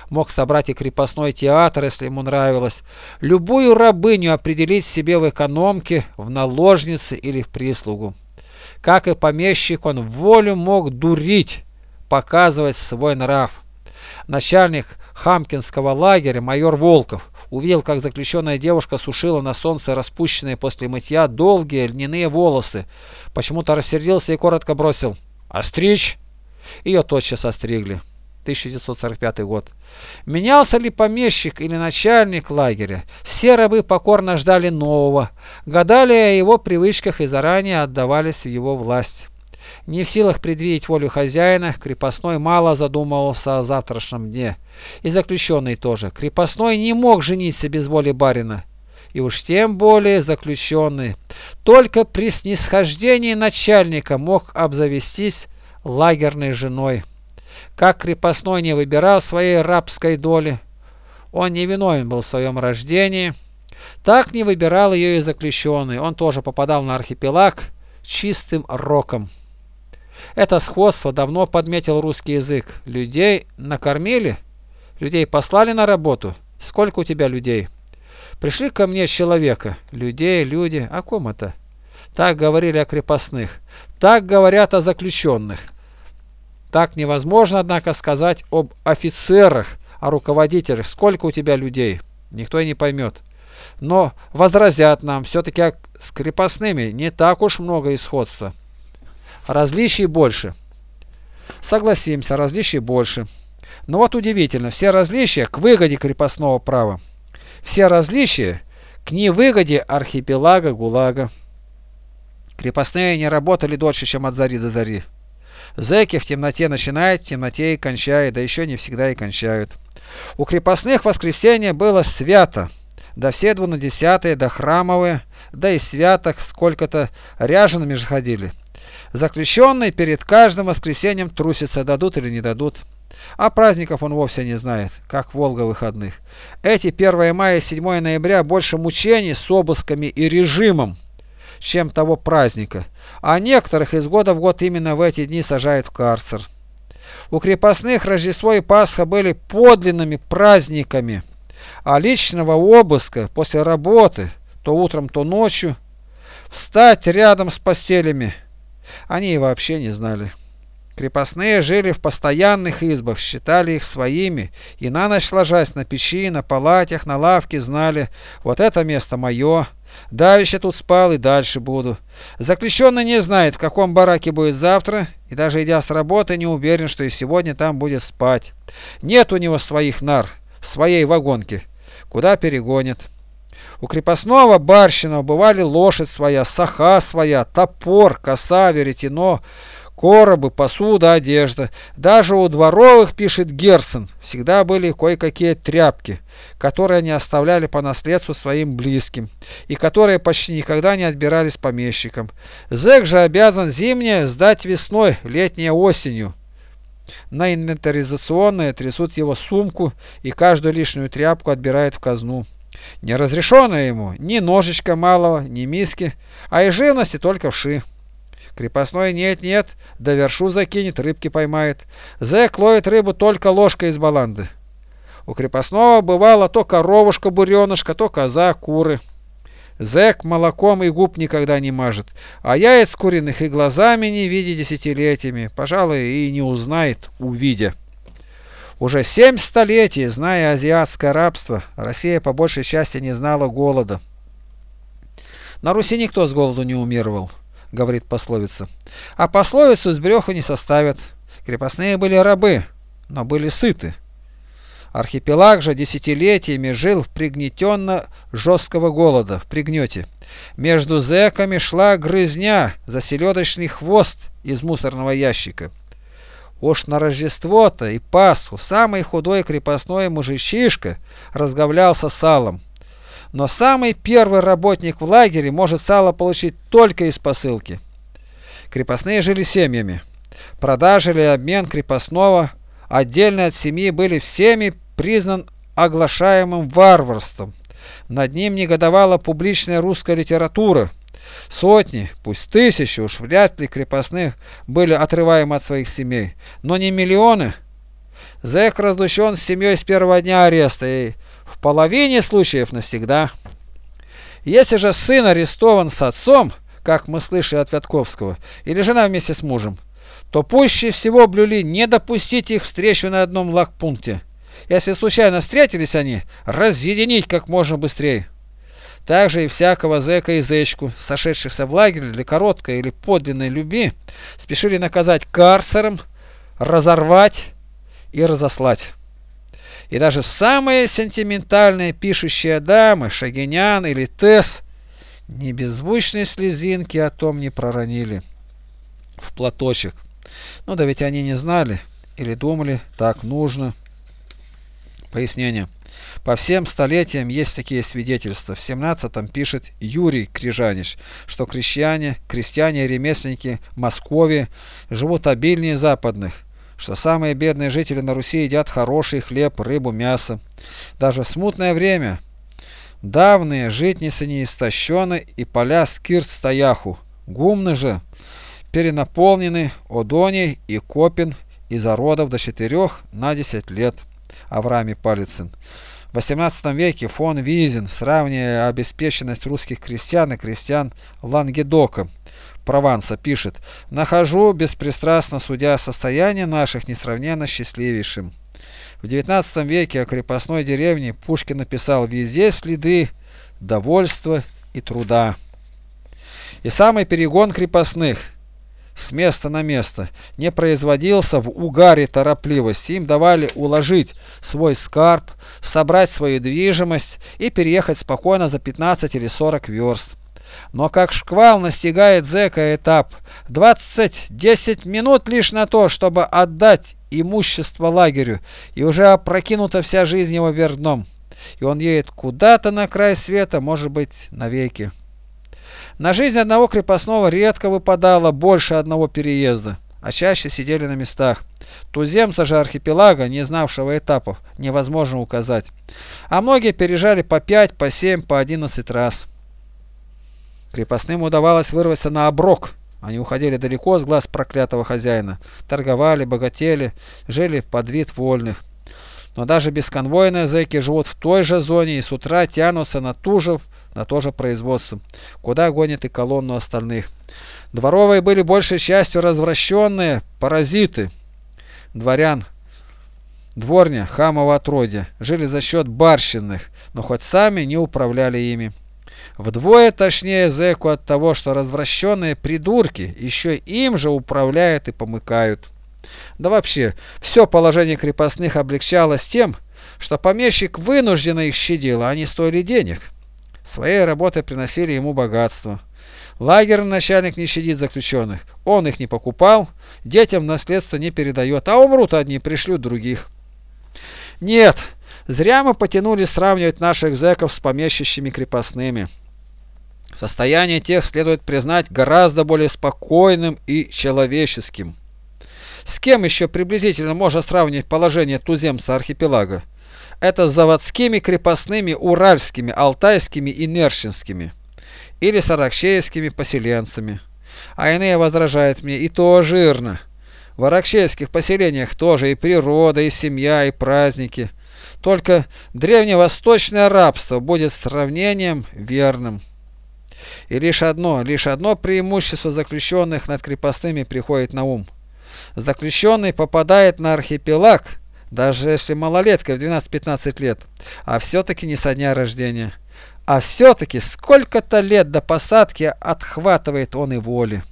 мог собрать и крепостной театр, если ему нравилось, любую рабыню определить себе в экономке, в наложнице или в прислугу. Как и помещик, он волю мог дурить, показывать свой нрав. Начальник Хамкинского лагеря майор Волков увидел, как заключенная девушка сушила на солнце распущенные после мытья долгие льняные волосы. Почему-то рассердился и коротко бросил «Остричь!» Ее тотчас остригли. 1945 год. Менялся ли помещик или начальник лагеря? Все рабы покорно ждали нового, гадали о его привычках и заранее отдавались в его власть. Не в силах предвидеть волю хозяина, крепостной мало задумывался о завтрашнем дне. И заключенный тоже. Крепостной не мог жениться без воли барина. И уж тем более заключенный. Только при снисхождении начальника мог обзавестись лагерной женой. Как крепостной не выбирал своей рабской доли, он не виновен был в своем рождении, так не выбирал ее и заключенный. Он тоже попадал на архипелаг чистым роком. Это сходство давно подметил русский язык. Людей накормили? Людей послали на работу? Сколько у тебя людей? Пришли ко мне человека. Людей, люди. О ком это? Так говорили о крепостных. Так говорят о заключенных. Так невозможно, однако, сказать об офицерах, о руководителях. Сколько у тебя людей? Никто и не поймет. Но возразят нам, все-таки с крепостными не так уж много исходства. Различий больше. Согласимся, различий больше. Но вот удивительно, все различия к выгоде крепостного права. Все различия к невыгоде архипелага ГУЛАГа. Крепостные не работали дольше, чем от зари до зари. Зэки в темноте начинают, в темноте и кончают, да еще не всегда и кончают. У крепостных воскресенье было свято, да все двунадесятые, да храмовые, да и святок сколько-то ряжеными же ходили. Заключенный перед каждым воскресеньем трусится, дадут или не дадут. А праздников он вовсе не знает, как Волга выходных. Эти 1 мая и 7 ноября больше мучений с обысками и режимом, чем того праздника. А некоторых из года в год именно в эти дни сажают в карцер. У крепостных Рождество и Пасха были подлинными праздниками, а личного обыска после работы, то утром, то ночью, встать рядом с постелями, они и вообще не знали. Крепостные жили в постоянных избах, считали их своими, и на ночь ложась на печи, на палатях, на лавке, знали, вот это место мое, давеча тут спал и дальше буду. Заключенный не знает, в каком бараке будет завтра, и даже идя с работы не уверен, что и сегодня там будет спать. Нет у него своих нар, своей вагонки, куда перегонит. У крепостного барщина бывали лошадь своя, саха своя, топор, коса, веретено, коробы, посуда, одежда. Даже у дворовых, пишет Герцен, всегда были кое-какие тряпки, которые они оставляли по наследству своим близким и которые почти никогда не отбирались помещикам. Зэк же обязан зимнее сдать весной, летнее осенью. На инвентаризационное трясут его сумку и каждую лишнюю тряпку отбирают в казну. Не разрешено ему ни ножичка малого, ни миски, а и живности только вши. Крепостной нет-нет, до вершу закинет, рыбки поймает. Зэк ловит рыбу только ложкой из баланды. У крепостного бывало то коровушка-буренышка, то коза, куры. Зэк молоком и губ никогда не мажет, а яиц куриных и глазами не видя десятилетиями, пожалуй, и не узнает, увидя. Уже семь столетий, зная азиатское рабство, Россия по большей части не знала голода. На Руси никто с голоду не умировал говорит пословица. А пословицу с бреху не составят. Крепостные были рабы, но были сыты. Архипелаг же десятилетиями жил пригнетенно жесткого голода, в пригнете. Между зэками шла грызня за селедочный хвост из мусорного ящика. Уж на Рождество-то и Пасху самый худой крепостной мужичишка разговлялся салом. Но самый первый работник в лагере может сало получить только из посылки. Крепостные жили семьями. Продажа или обмен крепостного отдельно от семьи были всеми признан оглашаемым варварством. Над ним негодовала публичная русская литература. Сотни, пусть тысячи, уж вряд ли крепостных были отрываемы от своих семей, но не миллионы. Зэк разлучен с семьей с первого дня ареста и в половине случаев навсегда. Если же сын арестован с отцом, как мы слышали от Вятковского, или жена вместе с мужем, то пуще всего блюли не допустить их встречу на одном лагпункте. Если случайно встретились они, разъединить как можно быстрее. Также и всякого зэка и зэчку, сошедшихся в лагерь для короткой или подлинной любви, спешили наказать карцером, разорвать и разослать. И даже самые сентиментальные пишущие дамы, Шагинян или Тесс, ни беззвучной слезинки о том не проронили в платочек. Ну да ведь они не знали или думали, так нужно. Пояснение. По всем столетиям есть такие свидетельства. В 17-м пишет Юрий Крижанич, что крестьяне, крестьяне и ремесленники Москвы живут обильнее западных что самые бедные жители на Руси едят хороший хлеб, рыбу, мясо. Даже в смутное время давние житницы не истощены и поля скирт стояху. Гумны же перенаполнены Одоней и Копин из-за родов до четырех на десять лет. Авраами Палицын. В XVIII веке фон Визин, сравнивая обеспеченность русских крестьян и крестьян Лангедока, Прованса, пишет «Нахожу, беспристрастно судя состояние наших, несравненно счастливейшим». В XIX веке о крепостной деревне Пушкин написал «Везде следы довольства и труда». И самый перегон крепостных – с места на место, не производился в угаре торопливости. Им давали уложить свой скарб, собрать свою движимость и переехать спокойно за 15 или 40 верст. Но как шквал настигает зэка этап, 20-10 минут лишь на то, чтобы отдать имущество лагерю, и уже опрокинута вся жизнь его вверх. И он едет куда-то на край света, может быть, навеки. На жизнь одного крепостного редко выпадало больше одного переезда, а чаще сидели на местах. Туземца же архипелага, не знавшего этапов, невозможно указать. А многие переезжали по 5, по 7, по 11 раз. Крепостным удавалось вырваться на оброк. Они уходили далеко с глаз проклятого хозяина, торговали, богатели, жили под вид вольных. Но даже бесконвойные зэки живут в той же зоне и с утра тянутся на ту же на то же производство, куда гонят и колонну остальных. Дворовые были большей частью развращенные паразиты. Дворян, дворня, хамово отродья, жили за счет барщинных, но хоть сами не управляли ими. Вдвое тошнее зэку от того, что развращенные придурки еще им же управляют и помыкают. Да вообще, все положение крепостных облегчалось тем, что помещик вынужденно их щадил, а они стоили денег. Своей работой приносили ему богатство. Лагерный начальник не щадит заключенных. Он их не покупал, детям наследство не передает, а умрут одни, пришлют других. Нет, зря мы потянули сравнивать наших зэков с помещищами крепостными. Состояние тех следует признать гораздо более спокойным и человеческим. С кем еще приблизительно можно сравнить положение туземца архипелага? это с заводскими крепостными уральскими, алтайскими и нерчинскими, или с аракчеевскими поселенцами. А иные возражают мне, и то жирно. В аракчеевских поселениях тоже и природа, и семья, и праздники. Только древневосточное рабство будет сравнением верным. И лишь одно, лишь одно преимущество заключенных над крепостными приходит на ум. Заключенный попадает на архипелаг – даже если малолетка в 12-15 лет, а все-таки не со дня рождения. А все-таки сколько-то лет до посадки отхватывает он и воли.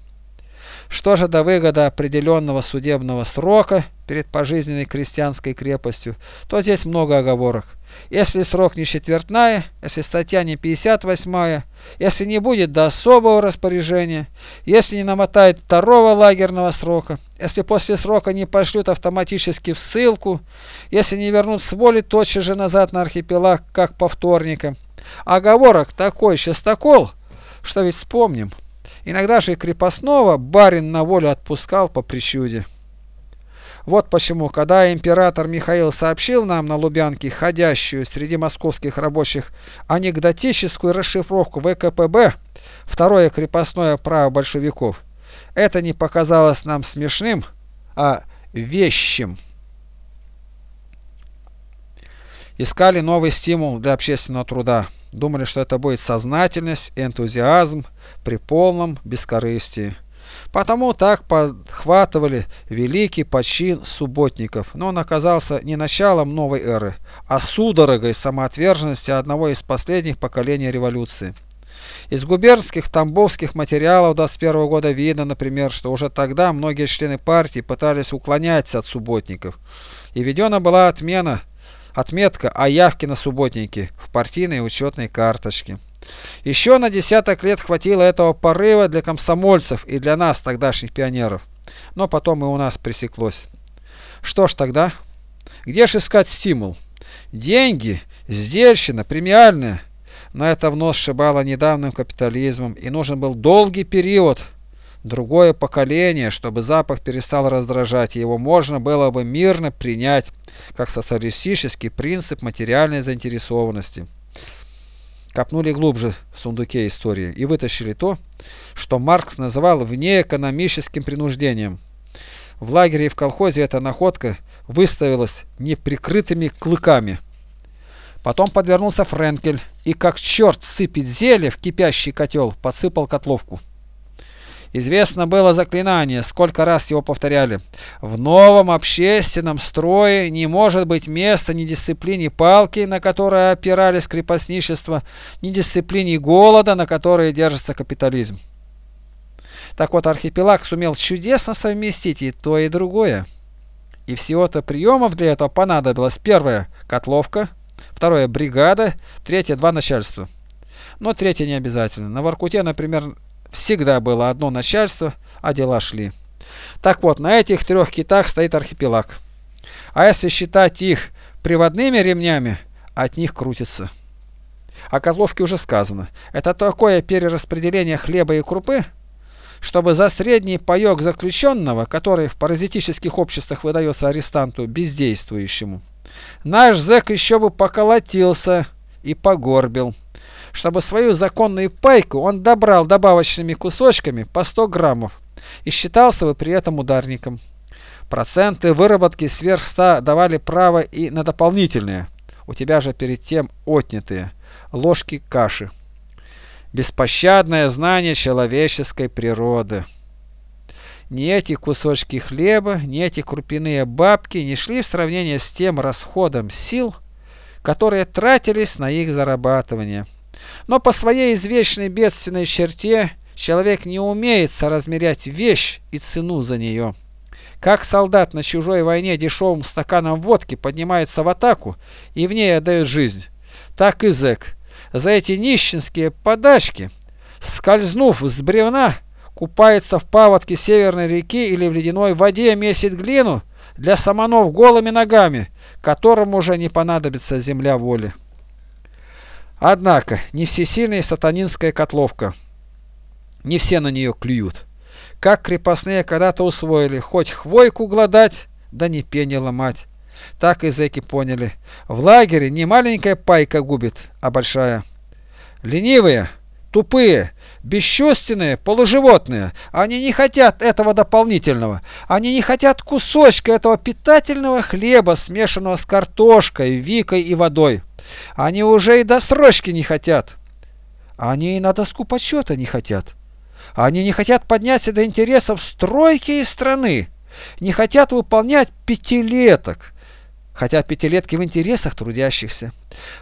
Что же до выгода определенного судебного срока перед пожизненной крестьянской крепостью, то здесь много оговорок. Если срок не четвертная, если статья не 58, если не будет до особого распоряжения, если не намотают второго лагерного срока, если после срока не пошлют автоматически в ссылку, если не вернут с воли тотчас же назад на архипелаг, как по вторникам. Оговорок такой частокол, что ведь вспомним. Иногда же и крепостного барин на волю отпускал по причуде. Вот почему, когда император Михаил сообщил нам на Лубянке ходящую среди московских рабочих анекдотическую расшифровку ВКПБ, второе крепостное право большевиков, это не показалось нам смешным, а вещим. Искали новый стимул для общественного труда. Думали, что это будет сознательность энтузиазм при полном бескорыстии. Потому так подхватывали великий почин субботников, но он оказался не началом новой эры, а судорогой самоотверженности одного из последних поколений революции. Из губернских тамбовских материалов 21 года видно, например, что уже тогда многие члены партии пытались уклоняться от субботников, и введена была отмена, отметка о явке на субботники в партийной учетной карточке. Еще на десяток лет хватило этого порыва для комсомольцев и для нас, тогдашних пионеров. Но потом и у нас пресеклось. Что ж тогда? Где ж искать стимул? Деньги, сдельщина, премиальная. Но это вновь сшибало недавним капитализмом, и нужен был долгий период, другое поколение, чтобы запах перестал раздражать, и его можно было бы мирно принять как социалистический принцип материальной заинтересованности копнули глубже в сундуке истории и вытащили то, что Маркс называл внеэкономическим принуждением. В лагере и в колхозе эта находка выставилась неприкрытыми клыками. Потом подвернулся Френкель и как черт сыпет зелье в кипящий котел, подсыпал котловку. Известно было заклинание, сколько раз его повторяли. В новом общественном строе не может быть места ни дисциплине палки, на которой опирались крепостничество, ни дисциплине голода, на которой держится капитализм. Так вот, архипелаг сумел чудесно совместить и то, и другое. И всего-то приемов для этого понадобилось. Первое – котловка, второе – бригада, третье – два начальства. Но третье не обязательно. На Воркуте, например, всегда было одно начальство, а дела шли. Так вот, на этих трех китах стоит архипелаг. А если считать их приводными ремнями, от них крутится. О котловке уже сказано. Это такое перераспределение хлеба и крупы, чтобы за средний паек заключенного, который в паразитических обществах выдается арестанту бездействующему, наш зэк еще бы поколотился и погорбил чтобы свою законную пайку он добрал добавочными кусочками по 100 граммов и считался бы при этом ударником. Проценты выработки сверх 100 давали право и на дополнительные, у тебя же перед тем отнятые, ложки каши. Беспощадное знание человеческой природы. Ни эти кусочки хлеба, ни эти крупяные бабки не шли в сравнение с тем расходом сил, которые тратились на их зарабатывание. Но по своей извечной бедственной черте человек не умеет соразмерять вещь и цену за нее. Как солдат на чужой войне дешевым стаканом водки поднимается в атаку и в ней отдает жизнь, так и зэк. За эти нищенские подачки, скользнув с бревна, купается в паводке северной реки или в ледяной воде месит глину для саманов голыми ногами, которым уже не понадобится земля воли. Однако, не всесильная сатанинская котловка. Не все на нее клюют. Как крепостные когда-то усвоили, хоть хвойку гладать, да не пени ломать. Так и зэки поняли. В лагере не маленькая пайка губит, а большая. Ленивые, тупые, бесчувственные, полуживотные. Они не хотят этого дополнительного. Они не хотят кусочка этого питательного хлеба, смешанного с картошкой, викой и водой. Они уже и до строчки не хотят. Они и на доску подсчета не хотят. Они не хотят подняться до интересов стройки и страны. Не хотят выполнять пятилеток. Хотя пятилетки в интересах трудящихся.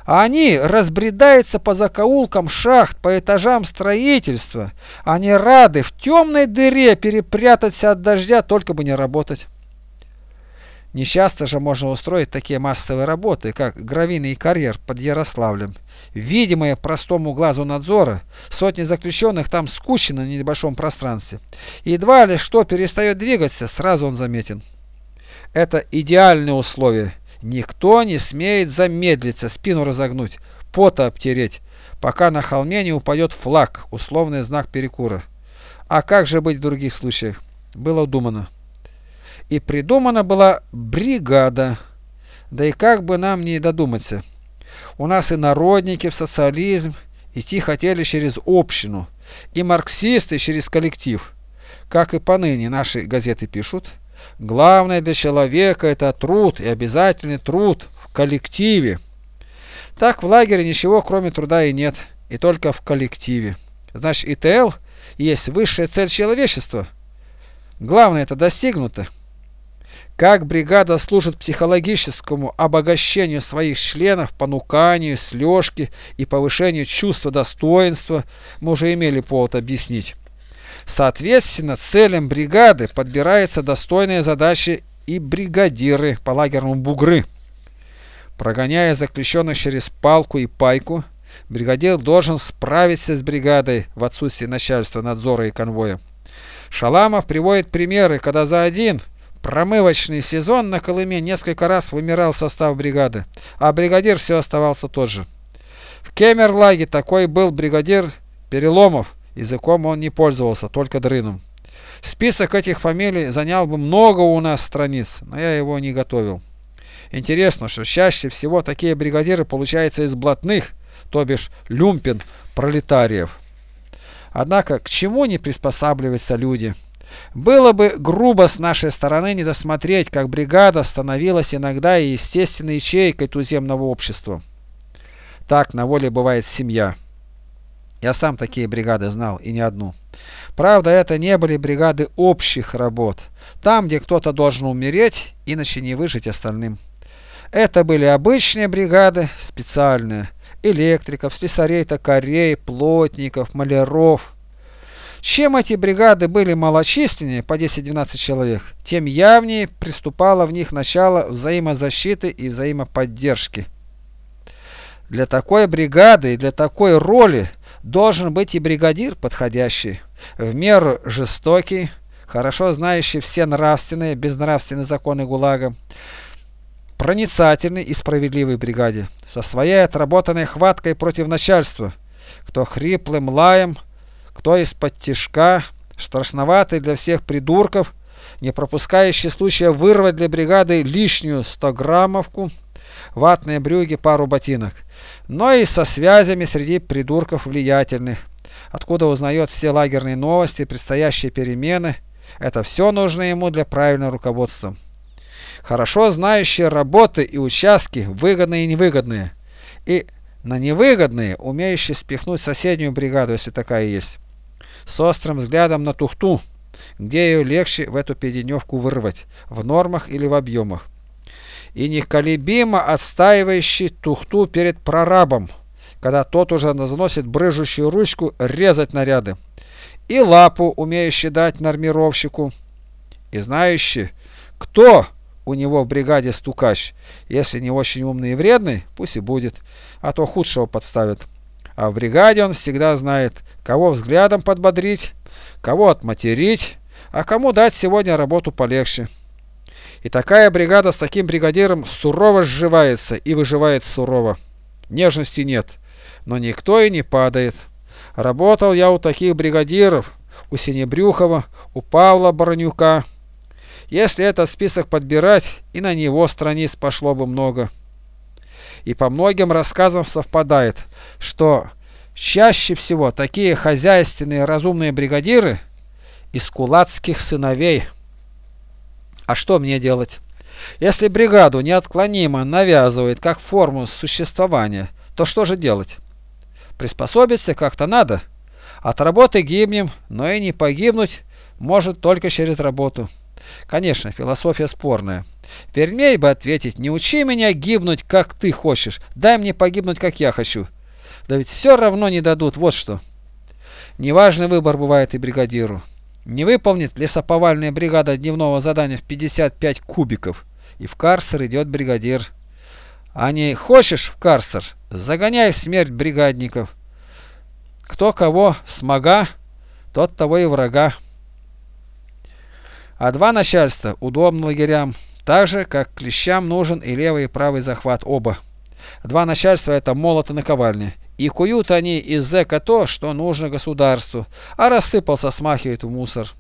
Они разбредаются по закоулкам шахт, по этажам строительства. Они рады в темной дыре перепрятаться от дождя, только бы не работать. Нечасто же можно устроить такие массовые работы, как гравийный карьер под Ярославлем. Видимые простому глазу надзора, сотни заключенных там скучно на небольшом пространстве. Едва ли что перестает двигаться, сразу он заметен. Это идеальные условия. Никто не смеет замедлиться, спину разогнуть, пота обтереть, пока на холме не упадет флаг, условный знак перекура. А как же быть в других случаях? Было думано и придумана была бригада. Да и как бы нам не додуматься. У нас и народники в социализм идти хотели через общину, и марксисты через коллектив. Как и поныне наши газеты пишут, главное для человека это труд и обязательный труд в коллективе. Так в лагере ничего кроме труда и нет, и только в коллективе. Значит, ИТЛ есть высшая цель человечества. Главное это достигнуто. Как бригада служит психологическому обогащению своих членов, понуканию, слежке и повышению чувства достоинства, мы уже имели повод объяснить. Соответственно, целям бригады подбираются достойные задачи и бригадиры по лагерному бугры. Прогоняя заключенных через палку и пайку, бригадир должен справиться с бригадой в отсутствии начальства надзора и конвоя. Шаламов приводит примеры, когда за один – Промывочный сезон на Колыме несколько раз вымирал состав бригады, а бригадир все оставался тот же. В Кемерлаге такой был бригадир Переломов, языком он не пользовался, только дрыном. Список этих фамилий занял бы много у нас страниц, но я его не готовил. Интересно, что чаще всего такие бригадиры получаются из блатных, то бишь люмпин пролетариев. Однако к чему не приспосабливаются люди? Было бы грубо с нашей стороны не досмотреть, как бригада становилась иногда и естественной ячейкой туземного общества. Так на воле бывает семья. Я сам такие бригады знал, и не одну. Правда, это не были бригады общих работ. Там, где кто-то должен умереть, иначе не выжить остальным. Это были обычные бригады, специальные. Электриков, слесарей, токарей, плотников, маляров. Чем эти бригады были малочисленнее, по 10-12 человек, тем явнее приступало в них начало взаимозащиты и взаимоподдержки. Для такой бригады и для такой роли должен быть и бригадир подходящий, в меру жестокий, хорошо знающий все нравственные, безнравственные законы ГУЛАГа, проницательный и справедливый бригаде, со своей отработанной хваткой против начальства, кто хриплым лаем, кто из-под тишка, страшноватый для всех придурков, не пропускающий случая вырвать для бригады лишнюю 100 граммовку, ватные брюги, пару ботинок, но и со связями среди придурков влиятельных, откуда узнает все лагерные новости, предстоящие перемены. Это все нужно ему для правильного руководства. Хорошо знающие работы и участки, выгодные и невыгодные. И на невыгодные, умеющие спихнуть соседнюю бригаду, если такая есть. С острым взглядом на тухту, где ее легче в эту пятидневку вырвать, в нормах или в объемах и неколебимо отстаивающий тухту перед прорабом, когда тот уже заносит брыжущую ручку резать наряды, и лапу, умеющий дать нормировщику, и знающий, кто у него в бригаде стукач. Если не очень умный и вредный, пусть и будет, а то худшего подставит. А в бригаде он всегда знает, кого взглядом подбодрить, кого отматерить, а кому дать сегодня работу полегче. И такая бригада с таким бригадиром сурово сживается и выживает сурово. Нежности нет, но никто и не падает. Работал я у таких бригадиров, у Синебрюхова, у Павла Баранюка. Если этот список подбирать, и на него страниц пошло бы много. И по многим рассказам совпадает, что чаще всего такие хозяйственные разумные бригадиры из кулацких сыновей – а что мне делать? Если бригаду неотклонимо навязывает как форму существования, то что же делать? Приспособиться как-то надо. От работы гибнем, но и не погибнуть может только через работу. Конечно, философия спорная. Вернее бы ответить, не учи меня гибнуть, как ты хочешь, дай мне погибнуть, как я хочу. Да ведь все равно не дадут, вот что. Неважный выбор бывает и бригадиру. Не выполнит лесоповальная бригада дневного задания в 55 кубиков, и в карцер идет бригадир. А не хочешь в карцер, загоняй в смерть бригадников. Кто кого смога, тот того и врага. А два начальства удобны лагерям, так же, как клещам нужен и левый и правый захват оба. Два начальства это молот и наковальня. И куют они из зэка то, что нужно государству, а рассыпался смахивает в мусор.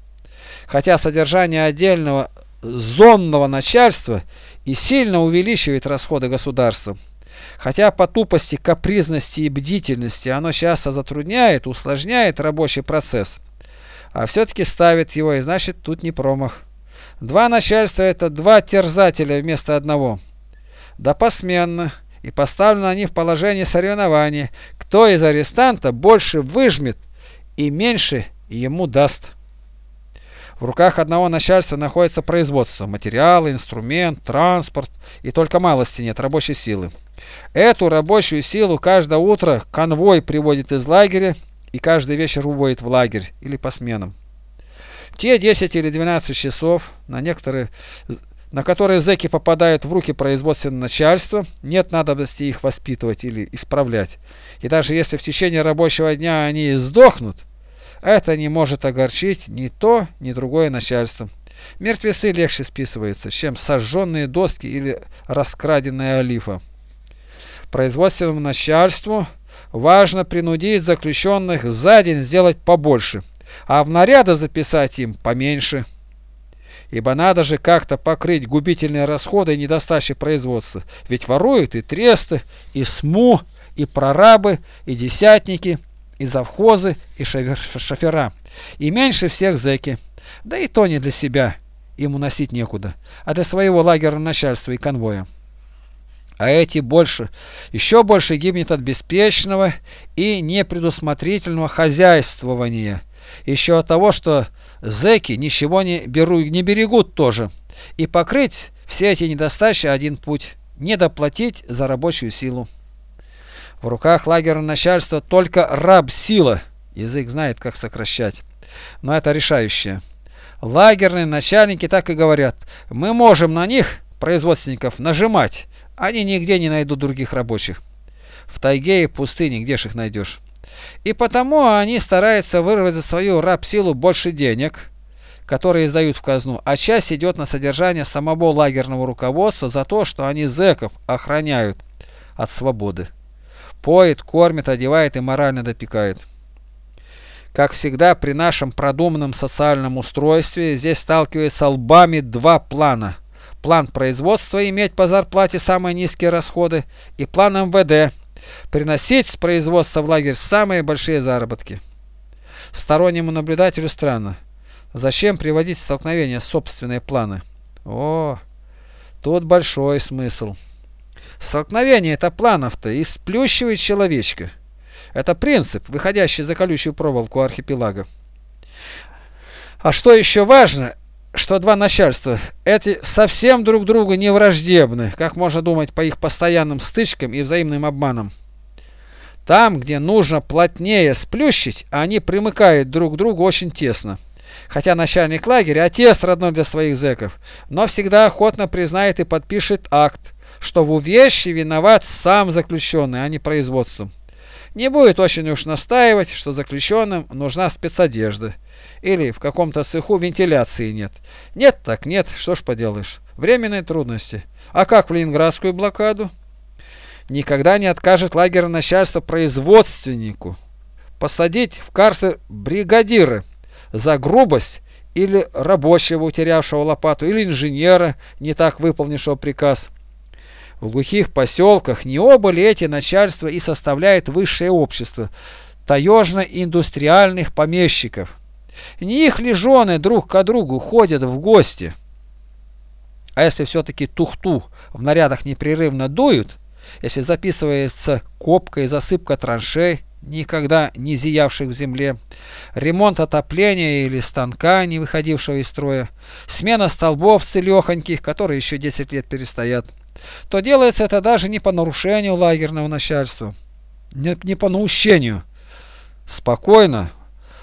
Хотя содержание отдельного зонного начальства и сильно увеличивает расходы государства. Хотя по тупости, капризности и бдительности оно часто затрудняет, усложняет рабочий процесс. А все-таки ставит его, и значит тут не промах. Два начальства это два терзателя вместо одного. Да посменно и поставлены они в положение соревнования, кто из арестанта больше выжмет и меньше ему даст. В руках одного начальства находится производство, материалы, инструмент, транспорт и только малости нет рабочей силы. Эту рабочую силу каждое утро конвой приводит из лагеря и каждый вечер уводит в лагерь или по сменам. Те 10 или 12 часов на некоторые на которые зэки попадают в руки производственного начальства, нет надобности их воспитывать или исправлять. И даже если в течение рабочего дня они сдохнут, это не может огорчить ни то, ни другое начальство. Мертвецы легче списываются, чем сожженные доски или раскраденная олифа. Производственному начальству важно принудить заключенных за день сделать побольше, а в наряды записать им поменьше ибо надо же как-то покрыть губительные расходы и недостачи производства. Ведь воруют и тресты, и СМУ, и прорабы, и десятники, и завхозы, и шофера. И меньше всех зэки. Да и то не для себя, ему носить некуда, а для своего лагерного начальства и конвоя. а эти больше, еще больше гибнет от беспечного и непредусмотрительного хозяйствования, еще от того, что зэки ничего не, беру, не берегут тоже, и покрыть все эти недостачи один путь – не доплатить за рабочую силу. В руках лагерного начальства только раб-сила, язык знает, как сокращать, но это решающее. Лагерные начальники так и говорят, мы можем на них, производственников, нажимать, они нигде не найдут других рабочих. В тайге и пустыне где ж их найдешь? И потому они стараются вырвать за свою раб-силу больше денег, которые издают в казну, а часть идет на содержание самого лагерного руководства за то, что они зэков охраняют от свободы. Поет, кормит, одевает и морально допекает. Как всегда при нашем продуманном социальном устройстве здесь сталкиваются лбами два плана – план производства иметь по зарплате самые низкие расходы и план МВД приносить с производства в лагерь самые большие заработки. Стороннему наблюдателю странно. Зачем приводить в столкновение собственные планы? О, тут большой смысл. Столкновение это планов-то и сплющивает человечка. Это принцип, выходящий за колючую проволоку архипелага. А что еще важно, что два начальства эти совсем друг другу не враждебны, как можно думать по их постоянным стычкам и взаимным обманам. Там, где нужно плотнее сплющить, они примыкают друг к другу очень тесно. Хотя начальник лагеря отец родной для своих зэков, но всегда охотно признает и подпишет акт, что в увещи виноват сам заключенный, а не производством. Не будет очень уж настаивать, что заключенным нужна спецодежда. Или в каком-то цеху вентиляции нет. Нет так нет, что ж поделаешь. Временные трудности. А как в ленинградскую блокаду? Никогда не откажет лагерное начальство производственнику. Посадить в карцер бригадира за грубость или рабочего, утерявшего лопату, или инженера, не так выполнившего приказ. В глухих поселках не оба ли эти начальства и составляют высшее общество таежно-индустриальных помещиков? Не их ли жены друг к другу ходят в гости? А если все-таки тухту в нарядах непрерывно дуют, если записывается копка и засыпка траншей, никогда не зиявших в земле, ремонт отопления или станка, не выходившего из строя, смена столбов целехоньких, которые еще 10 лет перестоят, то делается это даже не по нарушению лагерного начальства, не, не по наущению. Спокойно,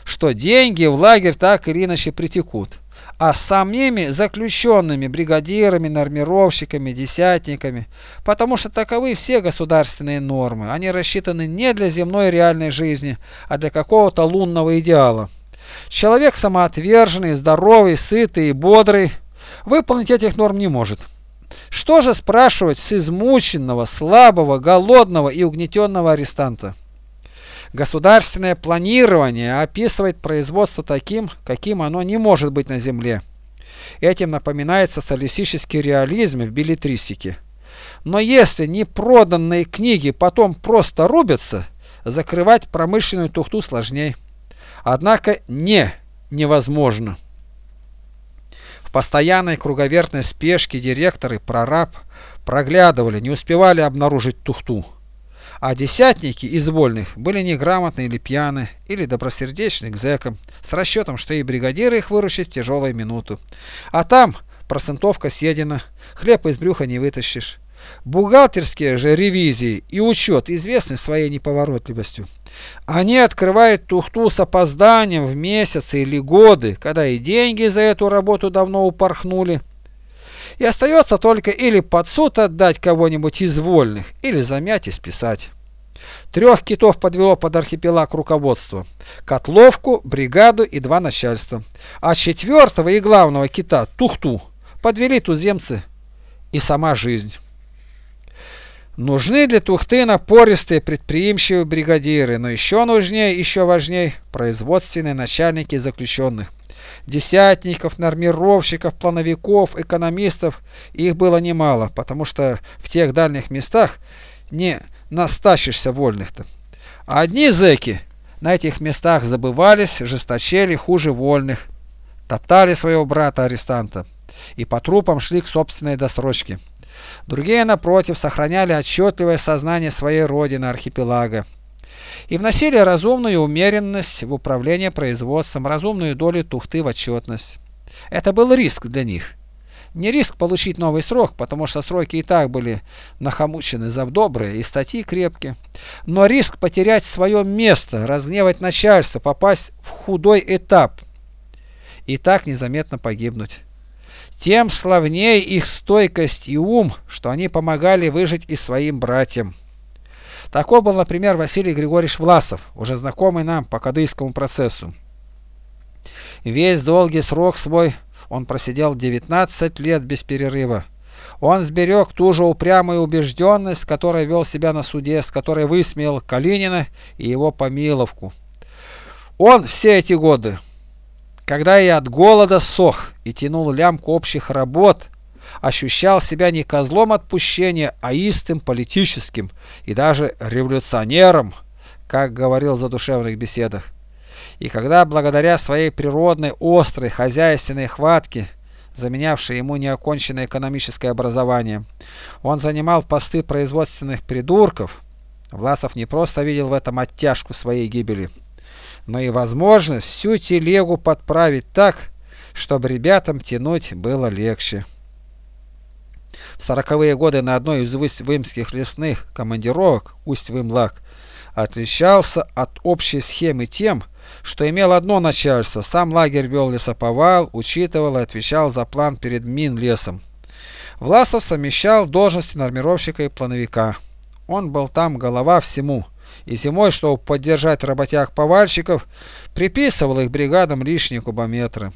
что деньги в лагерь так или иначе притекут. А с самими заключенными бригадирами, нормировщиками, десятниками, потому что таковы все государственные нормы. Они рассчитаны не для земной реальной жизни, а для какого-то лунного идеала. Человек самоотверженный, здоровый, сытый и бодрый выполнить этих норм не может. Что же спрашивать с измученного, слабого, голодного и угнетенного арестанта? Государственное планирование описывает производство таким, каким оно не может быть на земле. Этим напоминает социалистический реализм в билетристике. Но если не проданные книги потом просто рубятся, закрывать промышленную тухту сложнее. Однако не невозможно. В постоянной круговертной спешке директоры прораб проглядывали, не успевали обнаружить тухту а десятники из вольных были неграмотны или пьяны, или добросердечны к зэкам, с расчетом, что и бригадиры их выручат в тяжелую минуту. А там процентовка съедена, хлеб из брюха не вытащишь. Бухгалтерские же ревизии и учет известны своей неповоротливостью. Они открывают тухту с опозданием в месяцы или годы, когда и деньги за эту работу давно упорхнули. И остается только или под суд отдать кого-нибудь из вольных, или замять и списать. Трех китов подвело под архипелаг руководство. Котловку, бригаду и два начальства. А четвертого и главного кита, Тухту, подвели туземцы и сама жизнь. Нужны для Тухты напористые предприимчивые бригадиры, но еще нужнее, еще важнее производственные начальники заключенных десятников, нормировщиков, плановиков, экономистов. Их было немало, потому что в тех дальних местах не настащишься вольных-то. Одни зэки на этих местах забывались, жесточели хуже вольных, топтали своего брата-арестанта и по трупам шли к собственной досрочке. Другие, напротив, сохраняли отчетливое сознание своей родины архипелага и вносили разумную умеренность в управление производством, разумную долю тухты в отчетность. Это был риск для них. Не риск получить новый срок, потому что сроки и так были нахомучены за добрые и статьи крепкие, но риск потерять свое место, разгневать начальство, попасть в худой этап и так незаметно погибнуть. Тем славнее их стойкость и ум, что они помогали выжить и своим братьям. Такой был, например, Василий Григорьевич Власов, уже знакомый нам по Кадыйскому процессу. Весь долгий срок свой он просидел 19 лет без перерыва. Он сберег ту же упрямую убежденность, с которой вел себя на суде, с которой высмеял Калинина и его помиловку. Он все эти годы, когда и от голода сох и тянул лямку общих работ, ощущал себя не козлом отпущения, а истым политическим и даже революционером, как говорил в задушевных беседах. И когда благодаря своей природной острой хозяйственной хватке, заменявшей ему неоконченное экономическое образование, он занимал посты производственных придурков, Власов не просто видел в этом оттяжку своей гибели, но и возможность всю телегу подправить так, чтобы ребятам тянуть было легче. В сороковые годы на одной из усть-вымских лесных командировок Усть-Вымлак отличался от общей схемы тем, что имел одно начальство, сам лагерь вел лесоповал, учитывал и отвечал за план перед Минлесом. Власов совмещал должности нормировщика и плановика. Он был там голова всему, и зимой, чтобы поддержать работяг-повальщиков, приписывал их бригадам лишние кубометры.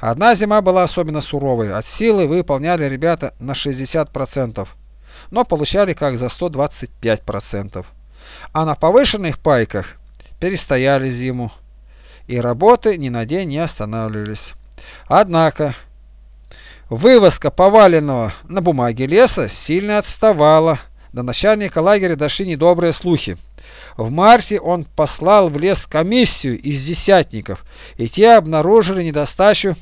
Одна зима была особенно суровой, от силы выполняли ребята на 60%, но получали как за 125%. А на повышенных пайках перестояли зиму, и работы ни на день не останавливались. Однако, вывозка поваленного на бумаге леса сильно отставала. До начальника лагеря дошли недобрые слухи. В марте он послал в лес комиссию из десятников, и те обнаружили недостачу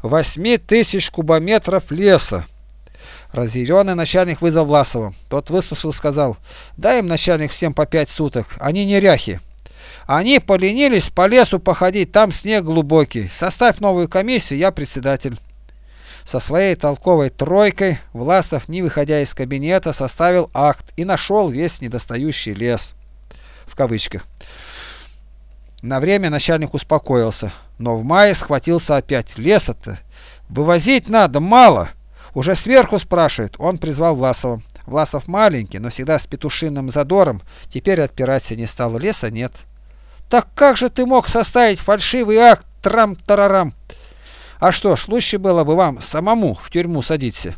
8 тысяч кубометров леса. Разъяренный начальник вызвал Власова. Тот выслушал, сказал, дай им начальник всем по пять суток, они неряхи. Они поленились по лесу походить, там снег глубокий. Составь новую комиссию, я председатель. Со своей толковой тройкой Власов, не выходя из кабинета, составил акт и нашел весь недостающий лес кавычках. На время начальник успокоился, но в мае схватился опять. Леса-то вывозить надо, мало. Уже сверху спрашивает. Он призвал Власова. Власов маленький, но всегда с петушиным задором. Теперь отпираться не стало. Леса нет. Так как же ты мог составить фальшивый акт трам-тарарам? А что ж, лучше было бы вам самому в тюрьму садиться.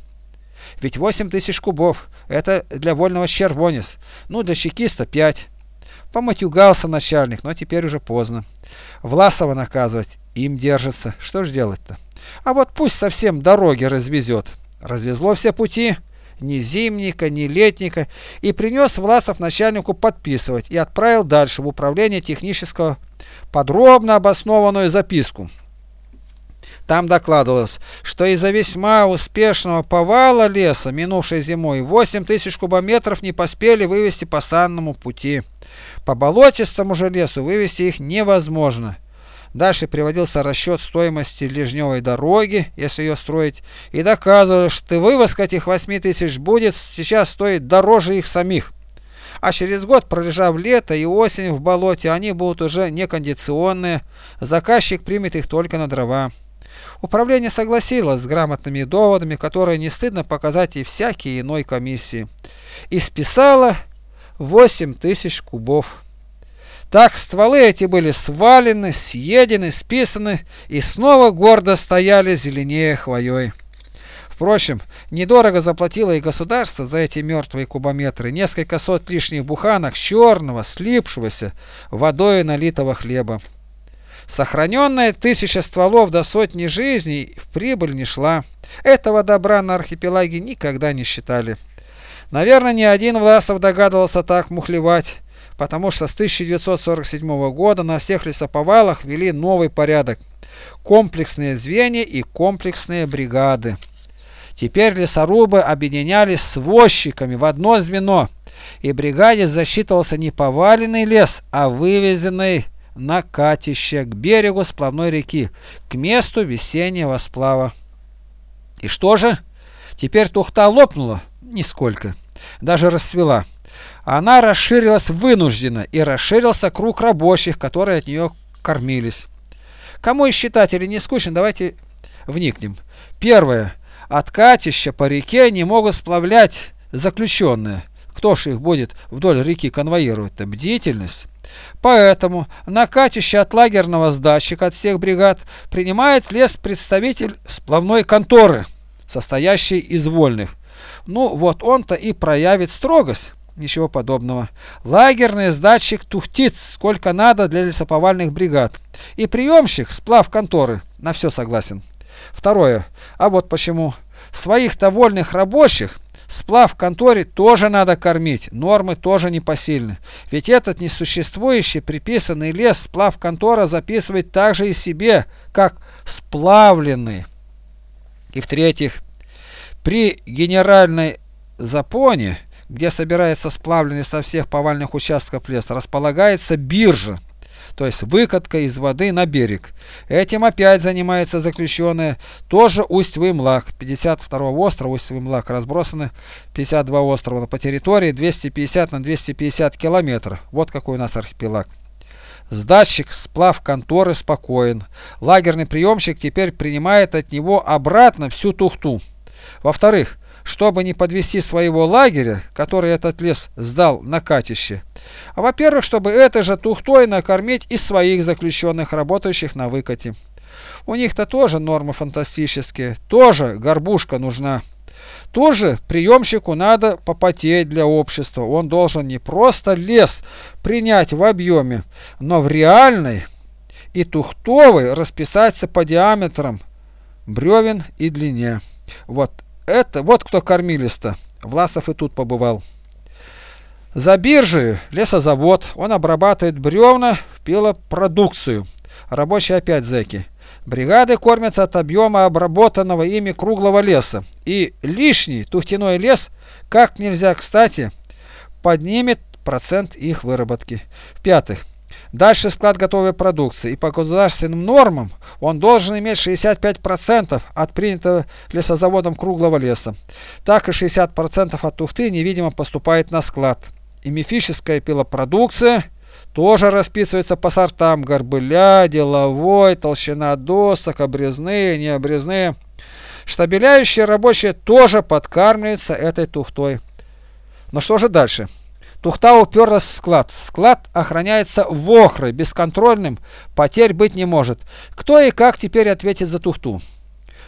Ведь 8 тысяч кубов. Это для вольного червонец. Ну, для чекиста 5. Поматюгался начальник, но теперь уже поздно. Власова наказывать им держится. Что ж делать-то? А вот пусть совсем дороги развезет. Развезло все пути, ни зимника, ни летника, и принес Власов начальнику подписывать и отправил дальше в управление технического подробно обоснованную записку. Там докладывалось, что из-за весьма успешного повала леса, минувшей зимой, 8 тысяч кубометров не поспели вывести по санному пути. По болотистому же лесу вывести их невозможно. Дальше приводился расчет стоимости лежневой дороги, если ее строить, и доказывалось, что вывозка этих 8 тысяч будет сейчас стоить дороже их самих. А через год, пролежав лето и осень в болоте, они будут уже некондиционные, заказчик примет их только на дрова. Управление согласилось с грамотными доводами, которые не стыдно показать и всякие иной комиссии, и списало 8 тысяч кубов. Так стволы эти были свалены, съедены, списаны и снова гордо стояли зеленее хвоей. Впрочем, недорого заплатило и государство за эти мертвые кубометры несколько сот лишних буханок черного, слипшегося, водой налитого хлеба. Сохраненная тысяча стволов до сотни жизней в прибыль не шла. Этого добра на архипелаге никогда не считали. Наверное, ни один Власов догадывался так мухлевать, потому что с 1947 года на всех лесоповалах ввели новый порядок – комплексные звенья и комплексные бригады. Теперь лесорубы объединялись с возчиками в одно звено, и бригаде засчитывался не поваленный лес, а вывезенный на катище к берегу сплавной реки, к месту весеннего сплава. И что же? Теперь тухта лопнула? Нисколько. Даже расцвела. Она расширилась вынужденно, и расширился круг рабочих, которые от нее кормились. Кому из читателей не скучно, давайте вникнем. Первое. От катища по реке не могут сплавлять заключенные. Кто ж их будет вдоль реки конвоировать-то? Бдительность. Поэтому на катище от лагерного сдатчика от всех бригад принимает лес представитель сплавной конторы, состоящий из вольных. Ну вот он-то и проявит строгость. Ничего подобного. Лагерный сдатчик тухтит сколько надо для лесоповальных бригад. И приемщик сплав конторы. На все согласен. Второе. А вот почему. Своих-то вольных рабочих Сплав в конторе тоже надо кормить, нормы тоже непосильны. Ведь этот несуществующий приписанный лес сплав контора записывает также и себе, как сплавленный. И в-третьих, при генеральной запоне, где собирается сплавленный со всех повальных участков лес, располагается биржа то есть выкатка из воды на берег. Этим опять занимаются заключенные, тоже Усть-Вымлак, 52 острова Усть-Вымлак, разбросаны 52 острова по территории 250 на 250 километров. Вот какой у нас архипелаг. Сдатчик сплав конторы спокоен. Лагерный приемщик теперь принимает от него обратно всю тухту. Во-вторых, чтобы не подвести своего лагеря, который этот лес сдал на катище. А во-первых, чтобы это же тухтой накормить и своих заключенных, работающих на выкате. У них-то тоже нормы фантастические, тоже горбушка нужна. Тоже приемщику надо попотеть для общества. Он должен не просто лес принять в объеме, но в реальной и тухтовой расписаться по диаметрам бревен и длине. Вот это вот кто кормились-то. Власов и тут побывал. За биржей лесозавод. Он обрабатывает бревна в пилопродукцию. Рабочие опять зэки. Бригады кормятся от объема обработанного ими круглого леса. И лишний тухтяной лес, как нельзя кстати, поднимет процент их выработки. В-пятых, Дальше склад готовой продукции. И по государственным нормам он должен иметь 65% от принятого лесозаводом круглого леса. Так и 60% от тухты невидимо поступает на склад. И мифическая пилопродукция тоже расписывается по сортам горбыля, деловой, толщина досок, обрезные, необрезные. Штабеляющие рабочие тоже подкармливаются этой тухтой. Но что же дальше? Тухта уперлась в склад. Склад охраняется вохрой, бесконтрольным, потерь быть не может. Кто и как теперь ответит за тухту?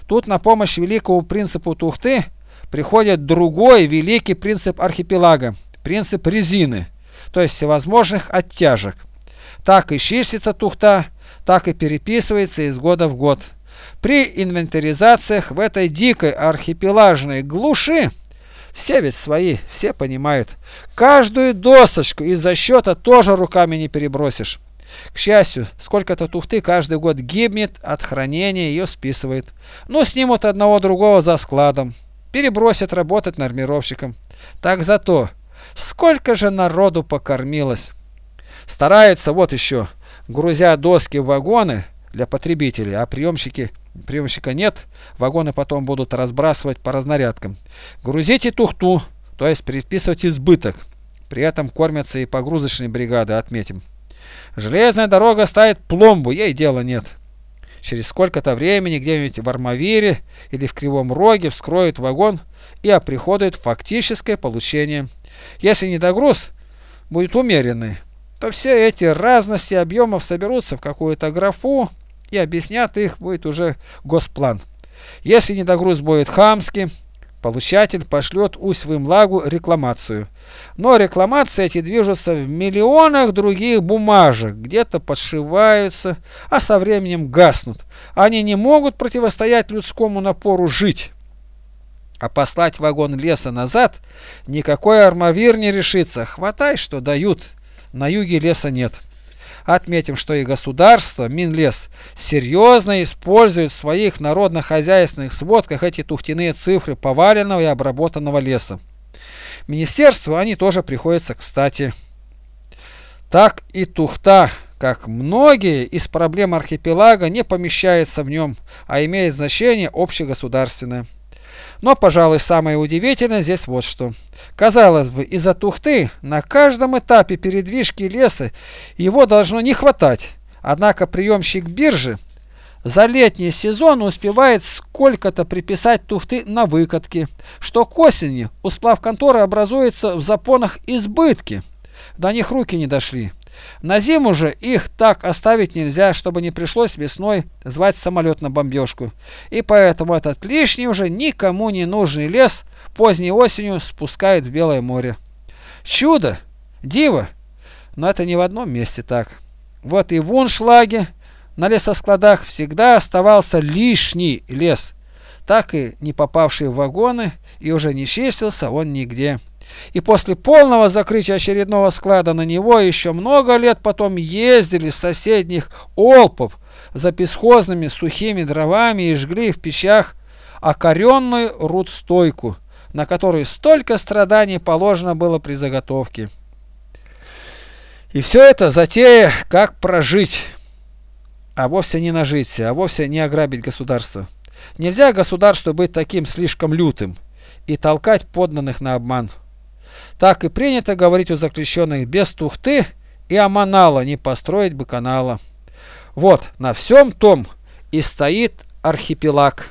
Тут на помощь великому принципу тухты приходит другой великий принцип архипелага, принцип резины, то есть всевозможных оттяжек. Так и чистится тухта, так и переписывается из года в год. При инвентаризациях в этой дикой архипелагной глуши все ведь свои, все понимают. Каждую досочку из-за счета тоже руками не перебросишь. К счастью, сколько-то тухты каждый год гибнет от хранения, ее списывает. Ну, снимут одного другого за складом. Перебросят работать нормировщиком. Так зато, сколько же народу покормилось. Стараются, вот еще, грузя доски в вагоны для потребителей, а приемщики приемщика нет, вагоны потом будут разбрасывать по разнарядкам. Грузите тухту, то есть предписывать избыток. При этом кормятся и погрузочные бригады, отметим. Железная дорога ставит пломбу, ей дела нет. Через сколько-то времени где-нибудь в Армавире или в Кривом Роге вскроют вагон и оприходуют фактическое получение. Если недогруз будет умеренный, то все эти разности объемов соберутся в какую-то графу, и объяснят их будет уже госплан. Если недогруз будет хамский, получатель пошлет Усть-Вымлагу рекламацию. Но рекламации эти движутся в миллионах других бумажек, где-то подшиваются, а со временем гаснут. Они не могут противостоять людскому напору жить. А послать вагон леса назад никакой армавир не решится. Хватай, что дают. На юге леса нет. Отметим, что и государство, Минлес, серьезно использует в своих народно-хозяйственных сводках эти тухтяные цифры поваленного и обработанного леса. Министерству они тоже приходятся кстати. Так и тухта, как многие из проблем архипелага, не помещается в нем, а имеет значение общегосударственное. Но, пожалуй, самое удивительное здесь вот что. Казалось бы, из-за тухты на каждом этапе передвижки леса его должно не хватать. Однако приемщик биржи за летний сезон успевает сколько-то приписать тухты на выкатке, что к осени у сплавконторы образуется в запонах избытки. До них руки не дошли. На зиму же их так оставить нельзя, чтобы не пришлось весной звать самолет на бомбежку. И поэтому этот лишний уже никому не нужный лес поздней осенью спускают в Белое море. Чудо! Диво! Но это не в одном месте так. Вот и в Уншлаге на лесоскладах всегда оставался лишний лес, так и не попавший в вагоны, и уже не чистился он нигде и после полного закрытия очередного склада на него еще много лет потом ездили с соседних Олпов за бесхозными сухими дровами и жгли в печах окоренную рудстойку, на которую столько страданий положено было при заготовке. И все это затея, как прожить, а вовсе не нажиться, а вовсе не ограбить государство. Нельзя государству быть таким слишком лютым и толкать подданных на обман. Так и принято говорить у заключенных без тухты и аманала не построить бы канала. Вот на всем том и стоит архипелаг.